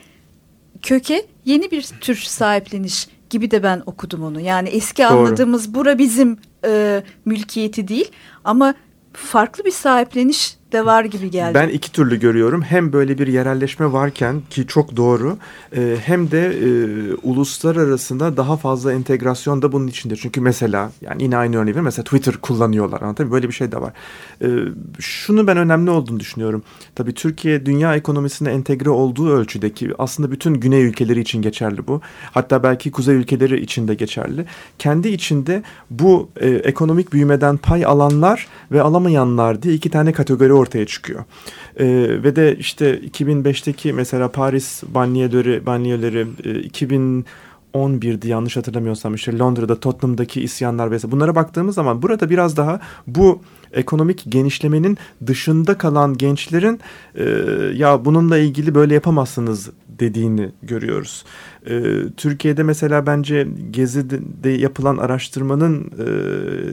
köke yeni bir tür sahipleniş gibi de ben okudum onu. Yani eski Doğru. anladığımız bura bizim e, mülkiyeti değil ama farklı bir sahipleniş de var gibi geldi. Ben iki türlü görüyorum. Hem böyle bir yerelleşme varken ki çok doğru e, hem de e, uluslar arasında daha fazla entegrasyon da bunun içindir. Çünkü mesela yani yine aynı örneği mesela Twitter kullanıyorlar. Anlatabiliyor Böyle bir şey de var. E, şunu ben önemli olduğunu düşünüyorum. Tabii Türkiye dünya ekonomisine entegre olduğu ölçüdeki aslında bütün güney ülkeleri için geçerli bu. Hatta belki kuzey ülkeleri için de geçerli. Kendi içinde bu e, ekonomik büyümeden pay alanlar ve alamayanlar diye iki tane kategori ortaya çıkıyor. E, ve de işte 2005'teki mesela Paris banliyöleri, banliyöleri e, 2000 11'di yanlış hatırlamıyorsam işte Londra'da Tottenham'daki isyanlar vesaire bunlara baktığımız zaman burada biraz daha bu ekonomik genişlemenin dışında kalan gençlerin e, ya bununla ilgili böyle yapamazsınız dediğini görüyoruz. E, Türkiye'de mesela bence Gezi'de yapılan araştırmanın e,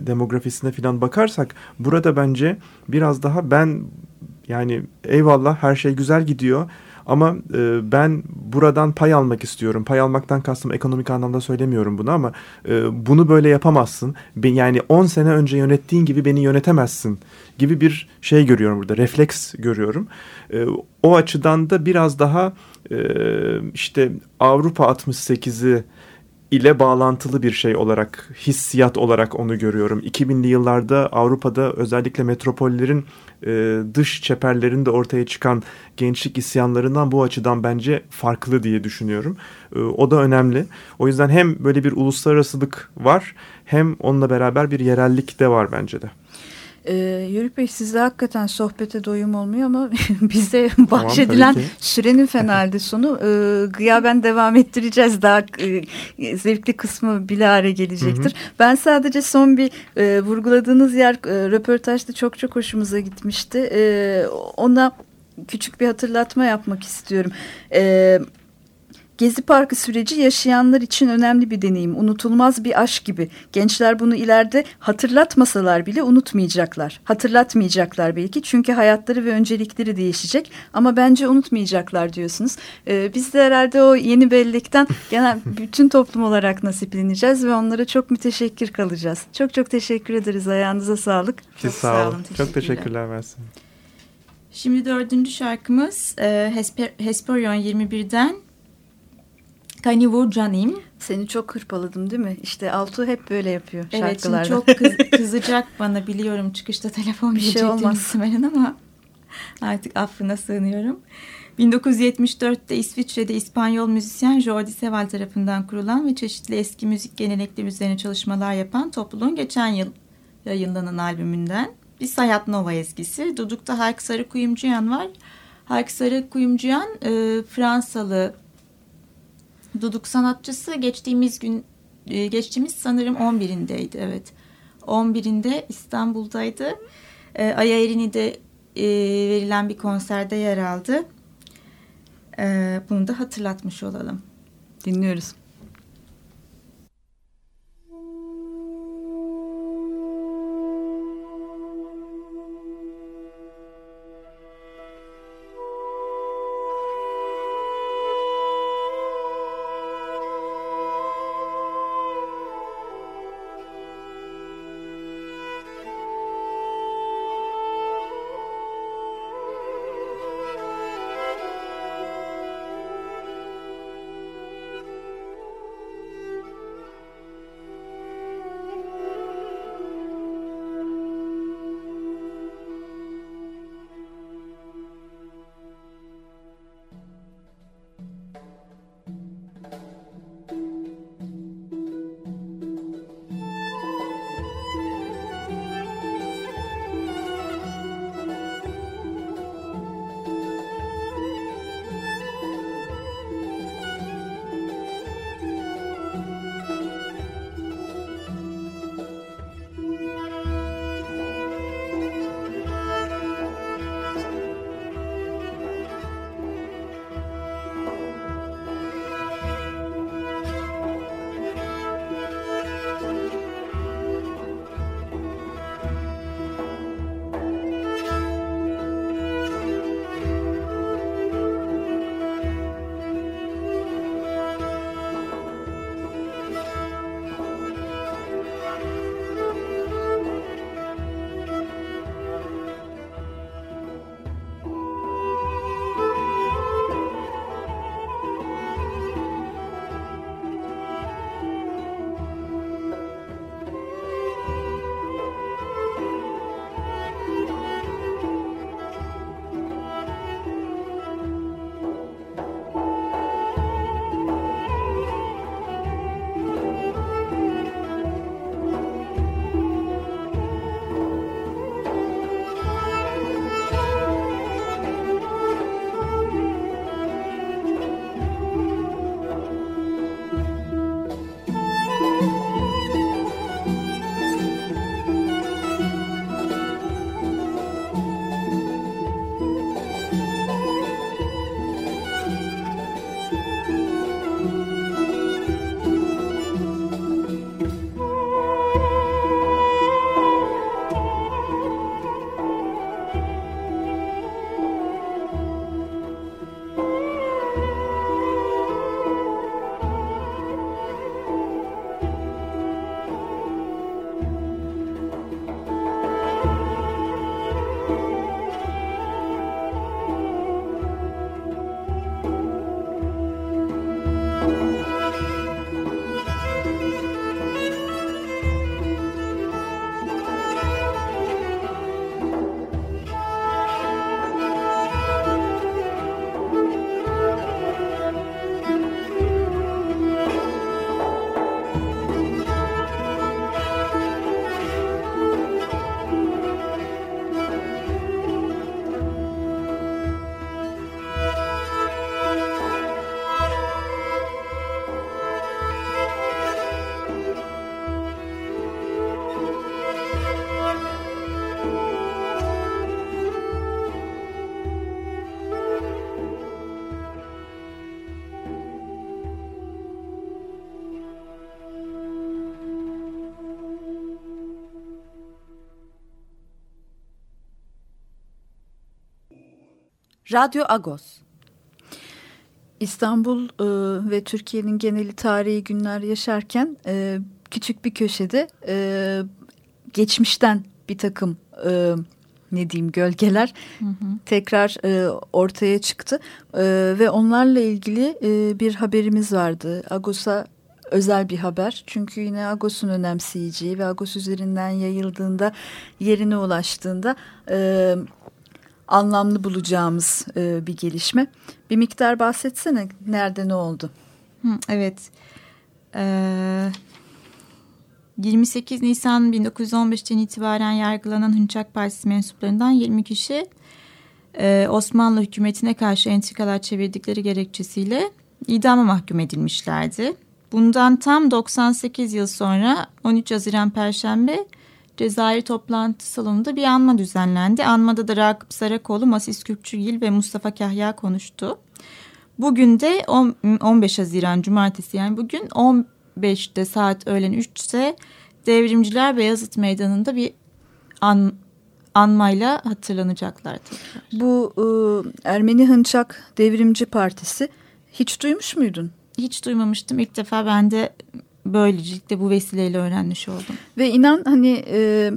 demografisine falan bakarsak burada bence biraz daha ben yani eyvallah her şey güzel gidiyor ama e, ben buradan pay almak istiyorum. Pay almaktan kastım ekonomik anlamda söylemiyorum bunu ama e, bunu böyle yapamazsın. Yani 10 sene önce yönettiğin gibi beni yönetemezsin gibi bir şey görüyorum burada. Refleks görüyorum. E, o açıdan da biraz daha işte Avrupa 68'i ile bağlantılı bir şey olarak, hissiyat olarak onu görüyorum. 2000'li yıllarda Avrupa'da özellikle metropollerin e, dış çeperlerinde ortaya çıkan gençlik isyanlarından bu açıdan bence farklı diye düşünüyorum. E, o da önemli. O yüzden hem böyle bir uluslararasılık var hem onunla beraber bir yerellik de var bence de. Ee, Yörük Bey sizde hakikaten sohbete doyum olmuyor ama bize bahşedilen tamam, sürenin fenalde sonu e, gıyaben devam ettireceğiz. Daha e, zevkli kısmı bilare gelecektir. Hı hı. Ben sadece son bir e, vurguladığınız yer e, röportajda çok çok hoşumuza gitmişti. E, ona küçük bir hatırlatma yapmak istiyorum. Evet Gezi Parkı süreci yaşayanlar için önemli bir deneyim. Unutulmaz bir aşk gibi. Gençler bunu ileride hatırlatmasalar bile unutmayacaklar. Hatırlatmayacaklar belki çünkü hayatları ve öncelikleri değişecek. Ama bence unutmayacaklar diyorsunuz. Ee, biz de herhalde o yeni bellekten genel bütün toplum olarak nasipleneceğiz ve onlara çok müteşekkir kalacağız. Çok çok teşekkür ederiz. Ayağınıza sağlık. Çok sağ olun. olun. Çok teşekkürler Mersin. Şimdi dördüncü şarkımız e, Hesper, Hesperion 21'den Kanivur Canim. Seni çok hırpaladım değil mi? İşte Altu hep böyle yapıyor evet, şarkılarda. Evet çok kız, kızacak bana biliyorum çıkışta telefon bir şey olmaz muhtemelen ama artık affına sığınıyorum. 1974'te İsviçre'de İspanyol müzisyen Jordi Seval tarafından kurulan ve çeşitli eski müzik gelenekleri üzerine çalışmalar yapan topluluğun geçen yıl yayınlanan albümünden bir Sayat Nova ezgisi. Duduk'ta Hark Sarı Kuyumcuyan var. Hark Sarı Kuyumcuyan e, Fransalı Duduk sanatçısı geçtiğimiz gün e, geçtiğimiz sanırım 11'indeydi evet. 11'inde İstanbul'daydı. E, Aya Erini'de e, verilen bir konserde yer aldı. E, bunu da hatırlatmış olalım. Dinliyoruz. Radyo Agos. İstanbul e, ve Türkiye'nin geneli tarihi günler yaşarken e, küçük bir köşede e, geçmişten bir takım e, ne diyeyim gölgeler hı hı. tekrar e, ortaya çıktı e, ve onlarla ilgili e, bir haberimiz vardı. Agos'a özel bir haber çünkü yine Agos'un önemseyeceği ve Agos üzerinden yayıldığında yerine ulaştığında e, anlamlı bulacağımız e, bir gelişme. Bir miktar bahsetsene nerede ne oldu? Hı, evet. Ee, 28 Nisan 1915'ten itibaren yargılanan Hınçak Partisi mensuplarından 20 kişi e, Osmanlı hükümetine karşı entrikalar çevirdikleri gerekçesiyle idama mahkum edilmişlerdi. Bundan tam 98 yıl sonra 13 Haziran Perşembe Cezayir toplantı salonunda bir anma düzenlendi. Anmada da Rakıp Sarakoğlu, Masis Kürkçügil ve Mustafa Kahya konuştu. Bugün de 15 Haziran Cumartesi yani bugün 15'te saat öğlen 3'te devrimciler Beyazıt Meydanı'nda bir an, anmayla hatırlanacaklar. Tekrar. Bu e, Ermeni Hınçak Devrimci Partisi hiç duymuş muydun? Hiç duymamıştım. İlk defa ben de böylelikle bu vesileyle öğrenmiş oldum. Ve inan hani e,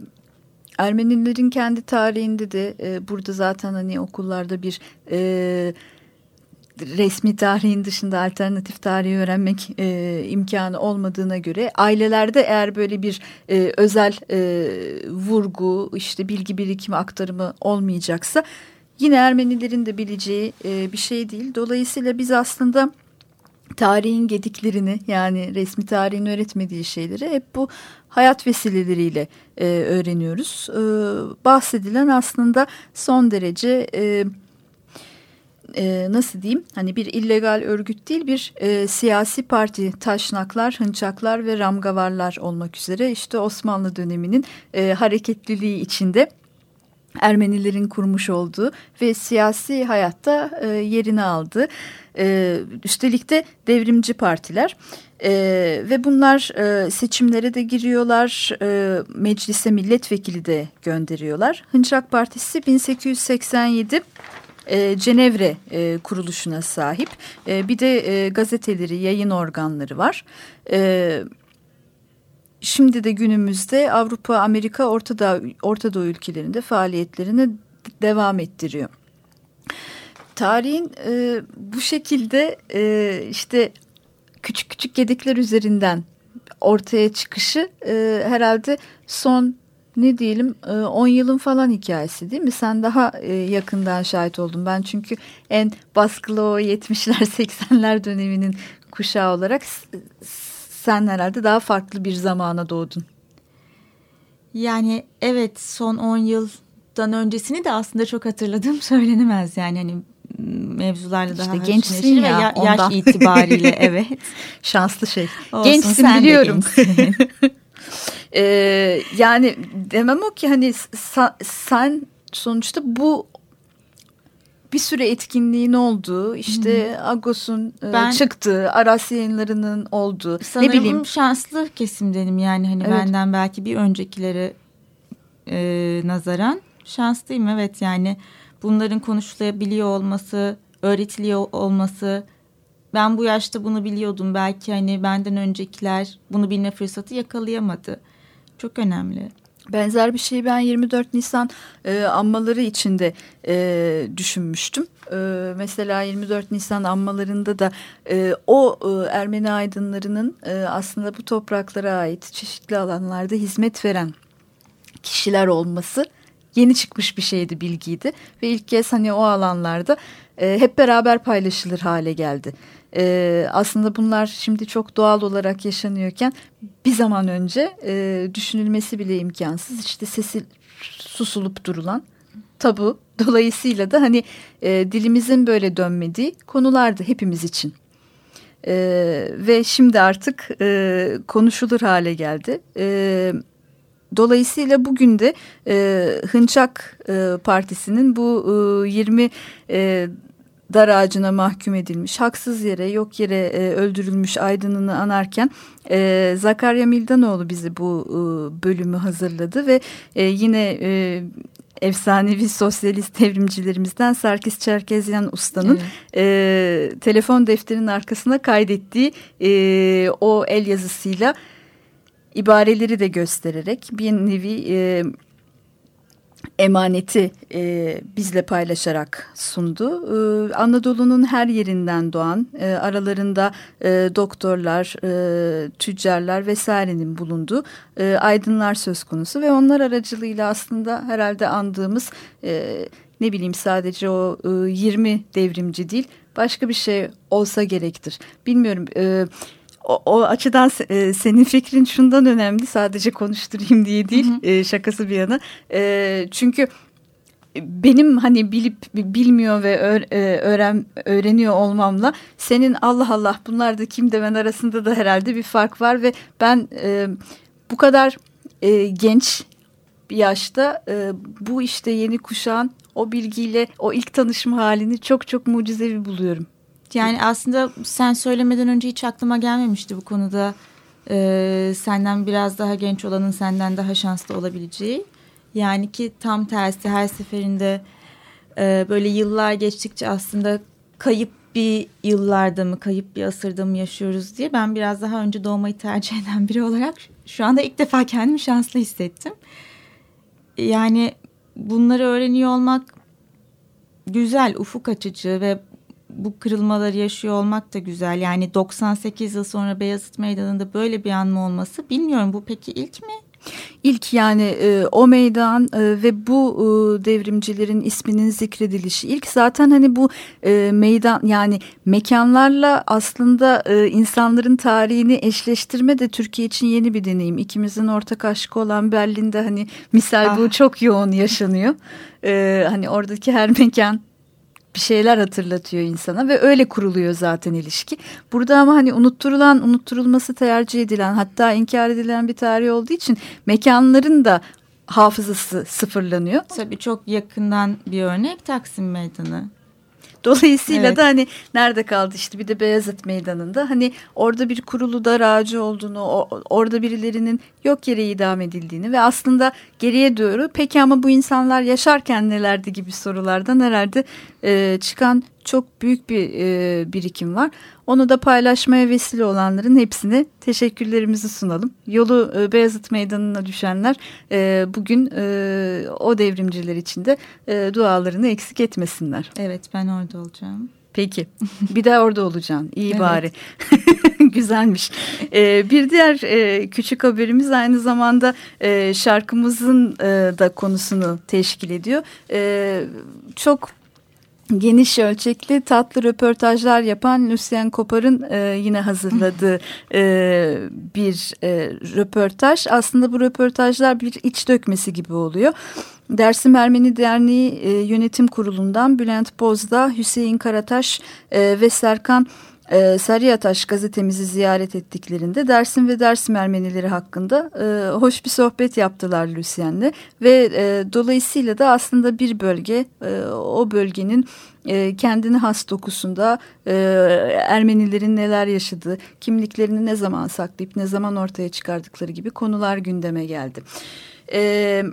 Ermenilerin kendi tarihinde de e, burada zaten hani okullarda bir e, resmi tarihin dışında alternatif tarihi öğrenmek e, imkanı olmadığına göre ailelerde eğer böyle bir e, özel e, vurgu işte bilgi birikimi aktarımı olmayacaksa yine Ermenilerin de bileceği e, bir şey değil. Dolayısıyla biz aslında tarihin gediklerini yani resmi tarihin öğretmediği şeyleri hep bu hayat vesileleriyle e, öğreniyoruz. E, bahsedilen aslında son derece e, e, nasıl diyeyim hani bir illegal örgüt değil bir e, siyasi parti taşnaklar, hınçaklar ve ramgavarlar olmak üzere işte Osmanlı döneminin e, hareketliliği içinde Ermenilerin kurmuş olduğu ve siyasi hayatta e, yerini aldı. E, üstelik de devrimci partiler e, ve bunlar e, seçimlere de giriyorlar, e, meclise milletvekili de gönderiyorlar. Hınçak Partisi 1887 e, Cenevre e, kuruluşuna sahip. E, bir de e, gazeteleri, yayın organları var. E, şimdi de günümüzde Avrupa, Amerika, Orta Doğu, Orta Doğu ülkelerinde faaliyetlerini devam ettiriyor. Tarihin e, bu şekilde e, işte küçük küçük gedikler üzerinden ortaya çıkışı e, herhalde son ne diyelim 10 yılın falan hikayesi değil mi? Sen daha yakından şahit oldun. Ben çünkü en baskılı o 70'ler 80'ler döneminin kuşağı olarak sen herhalde daha farklı bir zamana doğdun. Yani evet son 10 yıldan öncesini de aslında çok hatırladığım söylenemez. Yani hani mevzularla daha işte gençsin ya, ya yaş itibariyle evet. Şanslı şey. Olsun, gençsin biliyorum. ee, yani demem o ki hani sen sonuçta bu bir süre etkinliğin olduğu işte hmm. Agos'un e, ben, çıktığı Aras yayınlarının olduğu sanırım ne bileyim. şanslı kesimdenim yani hani evet. benden belki bir öncekilere e, nazaran şanslıyım evet yani bunların konuşulabiliyor olması öğretiliyor olması ben bu yaşta bunu biliyordum belki hani benden öncekiler bunu bilme fırsatı yakalayamadı çok önemli. Benzer bir şeyi ben 24 Nisan e, anmaları içinde e, düşünmüştüm. E, mesela 24 Nisan anmalarında da e, o e, Ermeni aydınlarının e, aslında bu topraklara ait çeşitli alanlarda hizmet veren kişiler olması yeni çıkmış bir şeydi bilgiydi ve ilk kez hani o alanlarda e, hep beraber paylaşılır hale geldi. E, aslında bunlar şimdi çok doğal olarak yaşanıyorken bir zaman önce e, düşünülmesi bile imkansız. İşte sesi susulup durulan tabu dolayısıyla da hani e, dilimizin böyle dönmediği konulardı hepimiz için. E, ve şimdi artık e, konuşulur hale geldi. E, dolayısıyla bugün de e, Hınçak e, Partisi'nin bu e, 20 e, dar ağacına mahkum edilmiş, haksız yere yok yere e, öldürülmüş aydınını anarken e, Zakarya Mildanoğlu bizi bu e, bölümü hazırladı ve e, yine e, efsanevi sosyalist devrimcilerimizden Sarkis Çerkezyan Usta'nın evet. e, telefon defterinin arkasına kaydettiği e, o el yazısıyla ibareleri de göstererek bir nevi e, emaneti e, bizle paylaşarak sundu. E, Anadolu'nun her yerinden doğan e, aralarında e, doktorlar, e, tüccarlar vesairenin bulunduğu e, aydınlar söz konusu ve onlar aracılığıyla aslında herhalde andığımız e, ne bileyim sadece o e, 20 devrimci değil başka bir şey olsa gerektir. Bilmiyorum. E, o, o açıdan e, senin fikrin şundan önemli sadece konuşturayım diye değil hı hı. E, şakası bir yana. E, çünkü benim hani bilip bilmiyor ve e, öğren öğreniyor olmamla senin Allah Allah bunlar da kim demen arasında da herhalde bir fark var ve ben e, bu kadar e, genç bir yaşta e, bu işte yeni kuşağın o bilgiyle o ilk tanışma halini çok çok mucizevi buluyorum. Yani aslında sen söylemeden önce hiç aklıma gelmemişti bu konuda. Ee, senden biraz daha genç olanın senden daha şanslı olabileceği. Yani ki tam tersi her seferinde e, böyle yıllar geçtikçe aslında kayıp bir yıllarda mı kayıp bir asırda mı yaşıyoruz diye ben biraz daha önce doğmayı tercih eden biri olarak şu anda ilk defa kendimi şanslı hissettim. Yani bunları öğreniyor olmak güzel, ufuk açıcı ve bu kırılmaları yaşıyor olmak da güzel. Yani 98 yıl sonra Beyazıt Meydanı'nda böyle bir anma olması bilmiyorum bu peki ilk mi? İlk yani e, o meydan e, ve bu e, devrimcilerin isminin zikredilişi ilk zaten hani bu e, meydan yani mekanlarla aslında e, insanların tarihini eşleştirme de Türkiye için yeni bir deneyim. İkimizin ortak aşkı olan Berlin'de hani misal ah. bu çok yoğun yaşanıyor. E, hani oradaki her mekan bir şeyler hatırlatıyor insana ve öyle kuruluyor zaten ilişki. Burada ama hani unutturulan, unutturulması tercih edilen hatta inkar edilen bir tarih olduğu için mekanların da hafızası sıfırlanıyor. Tabii çok yakından bir örnek Taksim Meydanı. Dolayısıyla evet. da hani nerede kaldı işte bir de Beyazıt Meydanı'nda hani orada bir kurulu dar ağacı olduğunu orada birilerinin yok yere idam edildiğini ve aslında geriye doğru peki ama bu insanlar yaşarken nelerdi gibi sorulardan herhalde e, çıkan çok büyük bir e, birikim var. Onu da paylaşmaya vesile olanların hepsine teşekkürlerimizi sunalım. Yolu e, Beyazıt Meydanı'na düşenler e, bugün e, o devrimciler için de e, dualarını eksik etmesinler. Evet ben orada olacağım. Peki. Bir de orada olacaksın. İyi evet. bari. Güzelmiş. Ee, bir diğer e, küçük haberimiz aynı zamanda e, şarkımızın e, da konusunu teşkil ediyor. E, çok geniş ölçekli tatlı röportajlar yapan Lucien Kopar'ın e, yine hazırladığı e, bir e, röportaj. Aslında bu röportajlar bir iç dökmesi gibi oluyor. Dersim Ermeni Derneği e, Yönetim Kurulu'ndan Bülent Bozda, Hüseyin Karataş e, ve Serkan e, Sarıyataş gazetemizi ziyaret ettiklerinde Dersim ve Dersim Ermenileri hakkında e, hoş bir sohbet yaptılar Lucien'le ve e, dolayısıyla da aslında bir bölge e, o bölgenin e, kendini has dokusunda e, Ermenilerin neler yaşadığı, kimliklerini ne zaman saklayıp ne zaman ortaya çıkardıkları gibi konular gündeme geldi. Evet.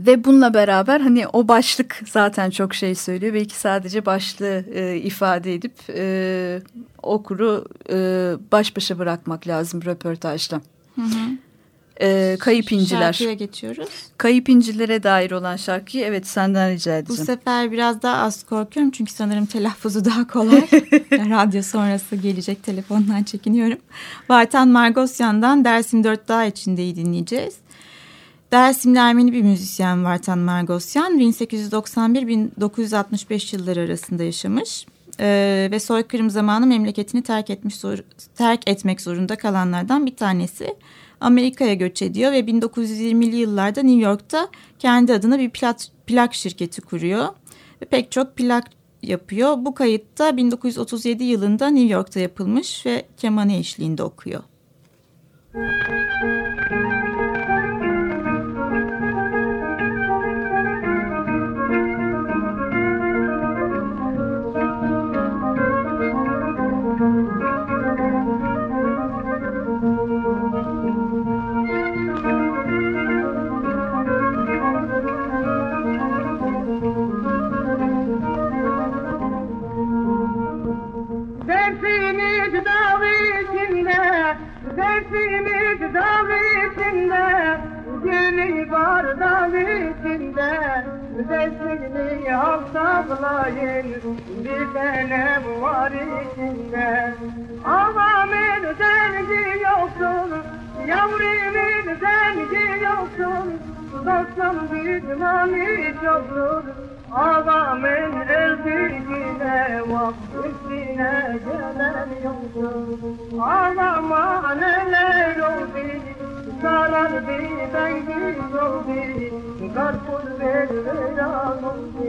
Ve bununla beraber hani o başlık zaten çok şey söylüyor. Belki sadece başlığı e, ifade edip e, okuru e, baş başa bırakmak lazım röportajda. Hı hı. E, Kayıp İnciler. Şarkıya geçiyoruz. Kayıp İncilere dair olan şarkıyı evet senden rica edeceğim. Bu sefer biraz daha az korkuyorum çünkü sanırım telaffuzu daha kolay. Radyo sonrası gelecek telefondan çekiniyorum. Vartan Margosyan'dan Dersim Dört Dağ içindeyi dinleyeceğiz. Dersimli Ermeni bir müzisyen Vartan Margosyan 1891-1965 yılları arasında yaşamış ee, ve soykırım zamanı memleketini terk etmiş terk etmek zorunda kalanlardan bir tanesi. Amerika'ya göç ediyor ve 1920'li yıllarda New York'ta kendi adına bir plak, plak şirketi kuruyor ve pek çok plak yapıyor. Bu kayıtta 1937 yılında New York'ta yapılmış ve kemanı eşliğinde okuyor. Müzik Mevsimimiz davetinde Günün var davetinde Müdessirli haftablayın Bir tane var içinde? Avamın derdi yoksun Yavrimin derdi yoksun. Dostum bizim amin yoksun Ağamın öldüğüne Vakfisine gelen yoktur Ağama neler oldu Sarardı bengiz oldu. Karpuz ver veran oldu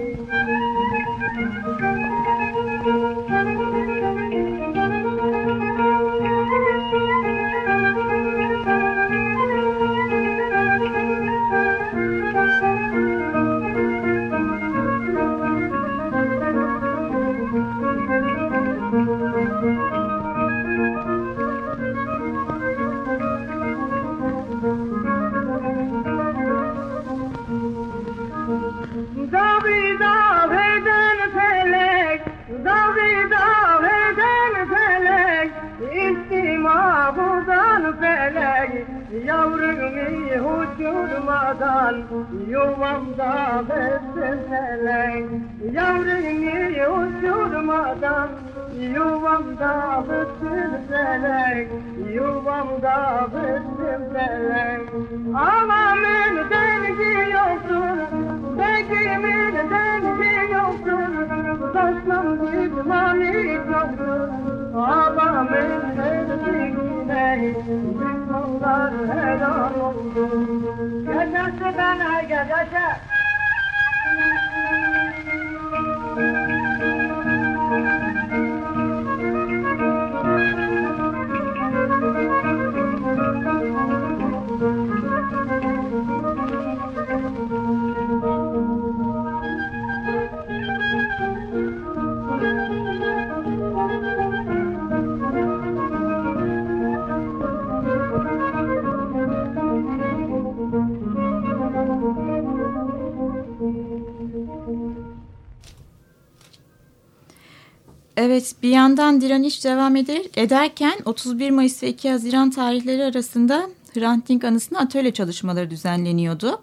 Evet bir yandan direniş devam eder, ederken 31 Mayıs ve 2 Haziran tarihleri arasında Hrant Dink anısına atölye çalışmaları düzenleniyordu.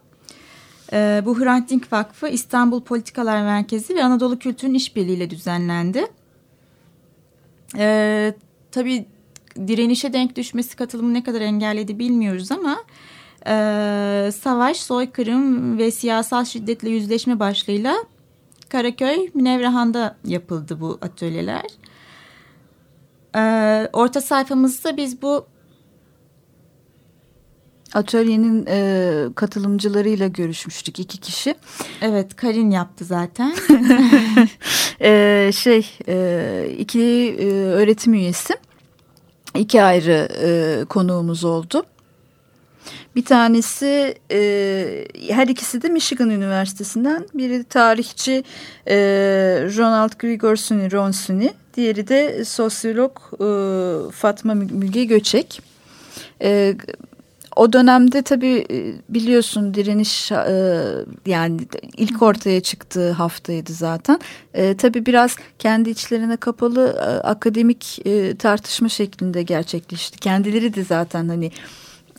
Ee, bu Hrant Dink Vakfı İstanbul Politikalar Merkezi ve Anadolu Kültür'ün işbirliğiyle düzenlendi. Ee, tabii direnişe denk düşmesi katılımı ne kadar engelledi bilmiyoruz ama e, savaş, soykırım ve siyasal şiddetle yüzleşme başlığıyla Karaköy, Münevrahan'da yapıldı bu atölyeler. Ee, orta sayfamızda biz bu atölyenin e, katılımcılarıyla görüşmüştük iki kişi. Evet Karin yaptı zaten. e, şey e, iki e, öğretim üyesi iki ayrı e, konuğumuz oldu. Bir tanesi e, her ikisi de Michigan Üniversitesi'nden. Biri tarihçi e, Ronald Grigor Suni, Ron Suni. Diğeri de sosyolog e, Fatma Müge Göçek. E, o dönemde tabii biliyorsun direniş e, yani ilk ortaya çıktığı haftaydı zaten. E, tabii biraz kendi içlerine kapalı e, akademik e, tartışma şeklinde gerçekleşti. Kendileri de zaten hani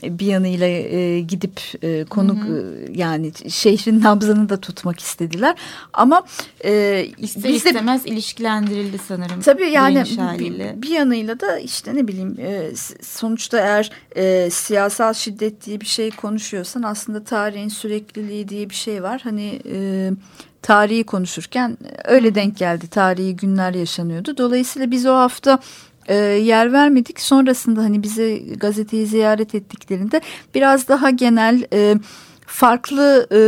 bir yanıyla e, gidip e, konuk hı hı. E, yani şehrin nabzını da tutmak istediler. Ama e, İster biz istemez de, ilişkilendirildi sanırım. Tabii yani bir, bir yanıyla da işte ne bileyim e, sonuçta eğer e, siyasal şiddet diye bir şey konuşuyorsan aslında tarihin sürekliliği diye bir şey var. Hani e, tarihi konuşurken öyle denk geldi. Tarihi günler yaşanıyordu. Dolayısıyla biz o hafta e, yer vermedik. Sonrasında hani bize gazeteyi ziyaret ettiklerinde biraz daha genel e, farklı e,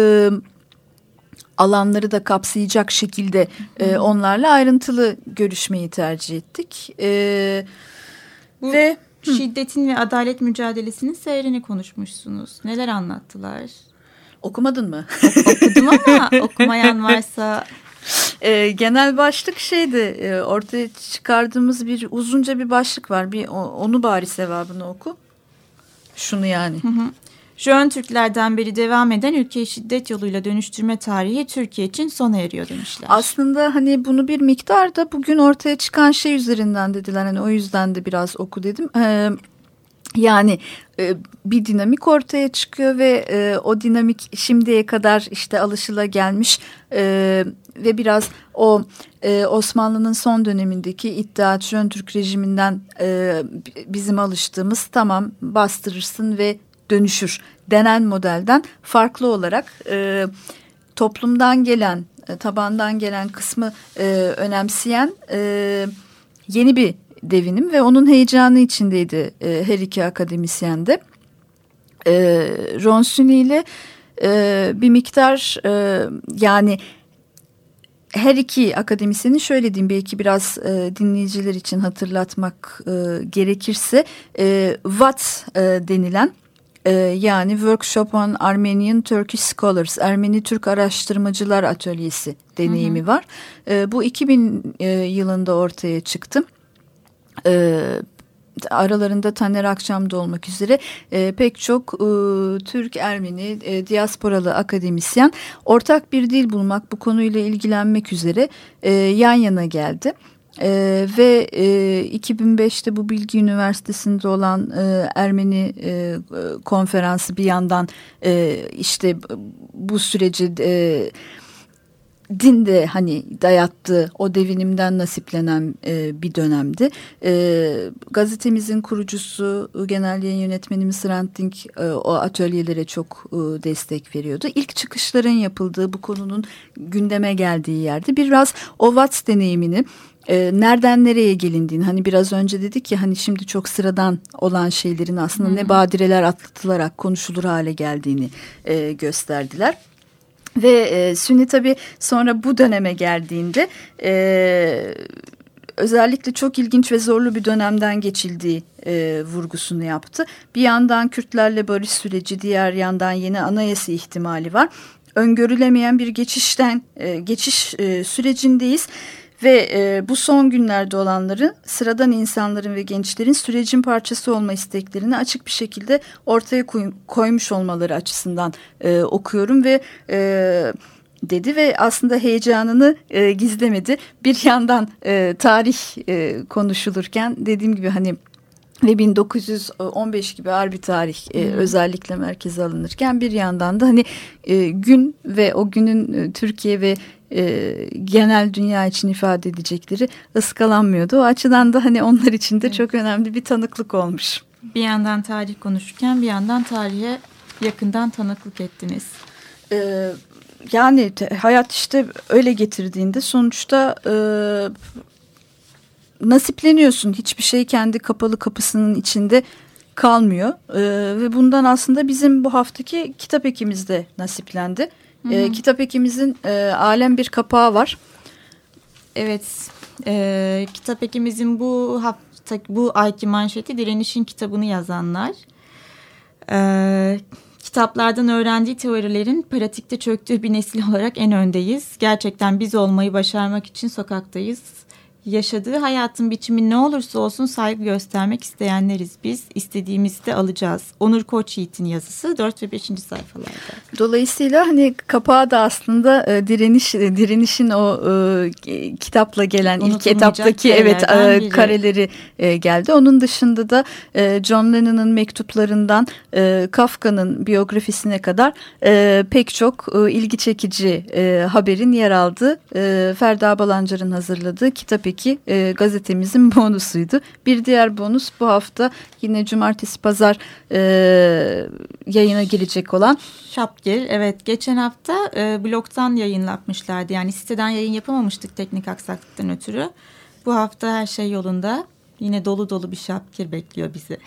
alanları da kapsayacak şekilde e, onlarla ayrıntılı görüşmeyi tercih ettik. E, Bu ve şiddetin ve adalet mücadelesinin seyrini konuşmuşsunuz. Neler anlattılar? Okumadın mı? Okudum ama okumayan varsa e, genel başlık şeydi e, ortaya çıkardığımız bir uzunca bir başlık var. Bir onu bari sevabını oku. Şunu yani. Hı hı. Jön Türklerden beri devam eden ülkeyi şiddet yoluyla dönüştürme tarihi Türkiye için sona eriyor demişler. Aslında hani bunu bir miktar da bugün ortaya çıkan şey üzerinden dediler. Hani o yüzden de biraz oku dedim. Ee, Yani e, bir dinamik ortaya çıkıyor ve e, o dinamik şimdiye kadar işte alışıla gelmiş e, ve biraz o e, Osmanlı'nın son dönemindeki İttihat Türk rejiminden e, bizim alıştığımız tamam bastırırsın ve dönüşür denen modelden farklı olarak e, toplumdan gelen e, tabandan gelen kısmı e, önemseyen e, yeni bir devinim ve onun heyecanı içindeydi e, her iki akademisyen de. E, Ronsuni ile e, bir miktar e, yani her iki akademisyenin şöyle diyeyim belki biraz e, dinleyiciler için hatırlatmak e, gerekirse e, VAT e, denilen e, yani Workshop on Armenian Turkish Scholars Ermeni Türk Araştırmacılar Atölyesi deneyimi hı hı. var. E, bu 2000 e, yılında ortaya çıktı e, aralarında Taner Akçam'da olmak üzere e, pek çok e, Türk, Ermeni, e, diasporalı akademisyen ortak bir dil bulmak, bu konuyla ilgilenmek üzere e, yan yana geldi. Ee, ve e, 2005'te bu Bilgi Üniversitesi'nde olan e, Ermeni e, konferansı bir yandan e, işte bu süreci e, din de hani dayattığı o devinimden nasiplenen e, bir dönemdi. E, gazetemizin kurucusu, genel yayın yönetmenimiz Hrant Dink e, o atölyelere çok e, destek veriyordu. İlk çıkışların yapıldığı bu konunun gündeme geldiği yerde biraz o Watts deneyimini e, nereden nereye gelindiğini hani biraz önce dedik ya hani şimdi çok sıradan olan şeylerin aslında Hı-hı. ne badireler atlatılarak konuşulur hale geldiğini e, gösterdiler. Ve e, Sünni tabi sonra bu döneme geldiğinde e, özellikle çok ilginç ve zorlu bir dönemden geçildiği e, vurgusunu yaptı. Bir yandan Kürtlerle barış süreci, diğer yandan yeni anayasa ihtimali var. Öngörülemeyen bir geçişten e, geçiş e, sürecindeyiz. Ve e, bu son günlerde olanları sıradan insanların ve gençlerin sürecin parçası olma isteklerini açık bir şekilde ortaya koy, koymuş olmaları açısından e, okuyorum ve... E, dedi ve aslında heyecanını e, gizlemedi. Bir yandan e, tarih e, konuşulurken dediğim gibi hani ve 1915 gibi harbi tarih e, özellikle merkeze alınırken bir yandan da hani e, gün ve o günün e, Türkiye ve e, genel dünya için ifade edecekleri ıskalanmıyordu. O açıdan da hani onlar için de evet. çok önemli bir tanıklık olmuş. Bir yandan tarih konuşurken bir yandan tarihe yakından tanıklık ettiniz. Ee, yani hayat işte öyle getirdiğinde sonuçta e, nasipleniyorsun. Hiçbir şey kendi kapalı kapısının içinde kalmıyor. E, ve bundan aslında bizim bu haftaki kitap ekimizde nasiplendi. E, kitap ekimizin e, alem bir kapağı var. Evet, e, kitap ekimizin bu hafta bu ayki manşeti direnişin kitabını yazanlar. E, kitaplardan öğrendiği teorilerin pratikte çöktüğü bir nesil olarak en öndeyiz. Gerçekten biz olmayı başarmak için sokaktayız yaşadığı hayatın biçimi ne olursa olsun saygı göstermek isteyenleriz biz. İstediğimizde alacağız. Onur Koç Yiğit'in yazısı 4 ve 5. sayfalarda. Dolayısıyla hani kapağı da aslında e, direniş e, direnişin o e, kitapla gelen ilk etaptaki evet e, kareleri e, geldi. Onun dışında da e, John Lennon'ın mektuplarından e, Kafka'nın biyografisine kadar e, pek çok e, ilgi çekici e, haberin yer aldığı e, Ferda Balancar'ın hazırladığı kitap ki e, gazetemizin bonusuydu. Bir diğer bonus bu hafta yine cumartesi pazar e, yayına girecek olan. Şapgir evet geçen hafta e, blogdan yayınlatmışlardı. Yani siteden yayın yapamamıştık teknik aksaklıktan ötürü. Bu hafta her şey yolunda. Yine dolu dolu bir şapkir bekliyor bizi.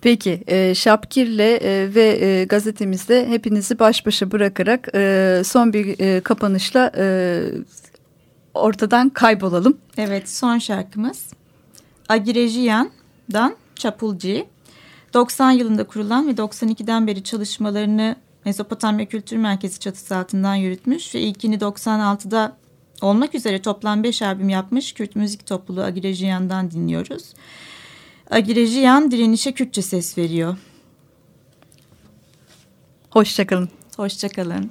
Peki e, Şapkir'le e, ve e, gazetemizde hepinizi baş başa bırakarak e, son bir e, kapanışla e, ortadan kaybolalım. Evet son şarkımız Agirejiyan'dan Çapulci. 90 yılında kurulan ve 92'den beri çalışmalarını Mezopotamya Kültür Merkezi çatısı altından yürütmüş ve ilkini 96'da olmak üzere toplam 5 albüm yapmış Kürt müzik topluluğu Agirejiyan'dan dinliyoruz. Agirejiyan direnişe Kürtçe ses veriyor. Hoşçakalın. Hoşçakalın.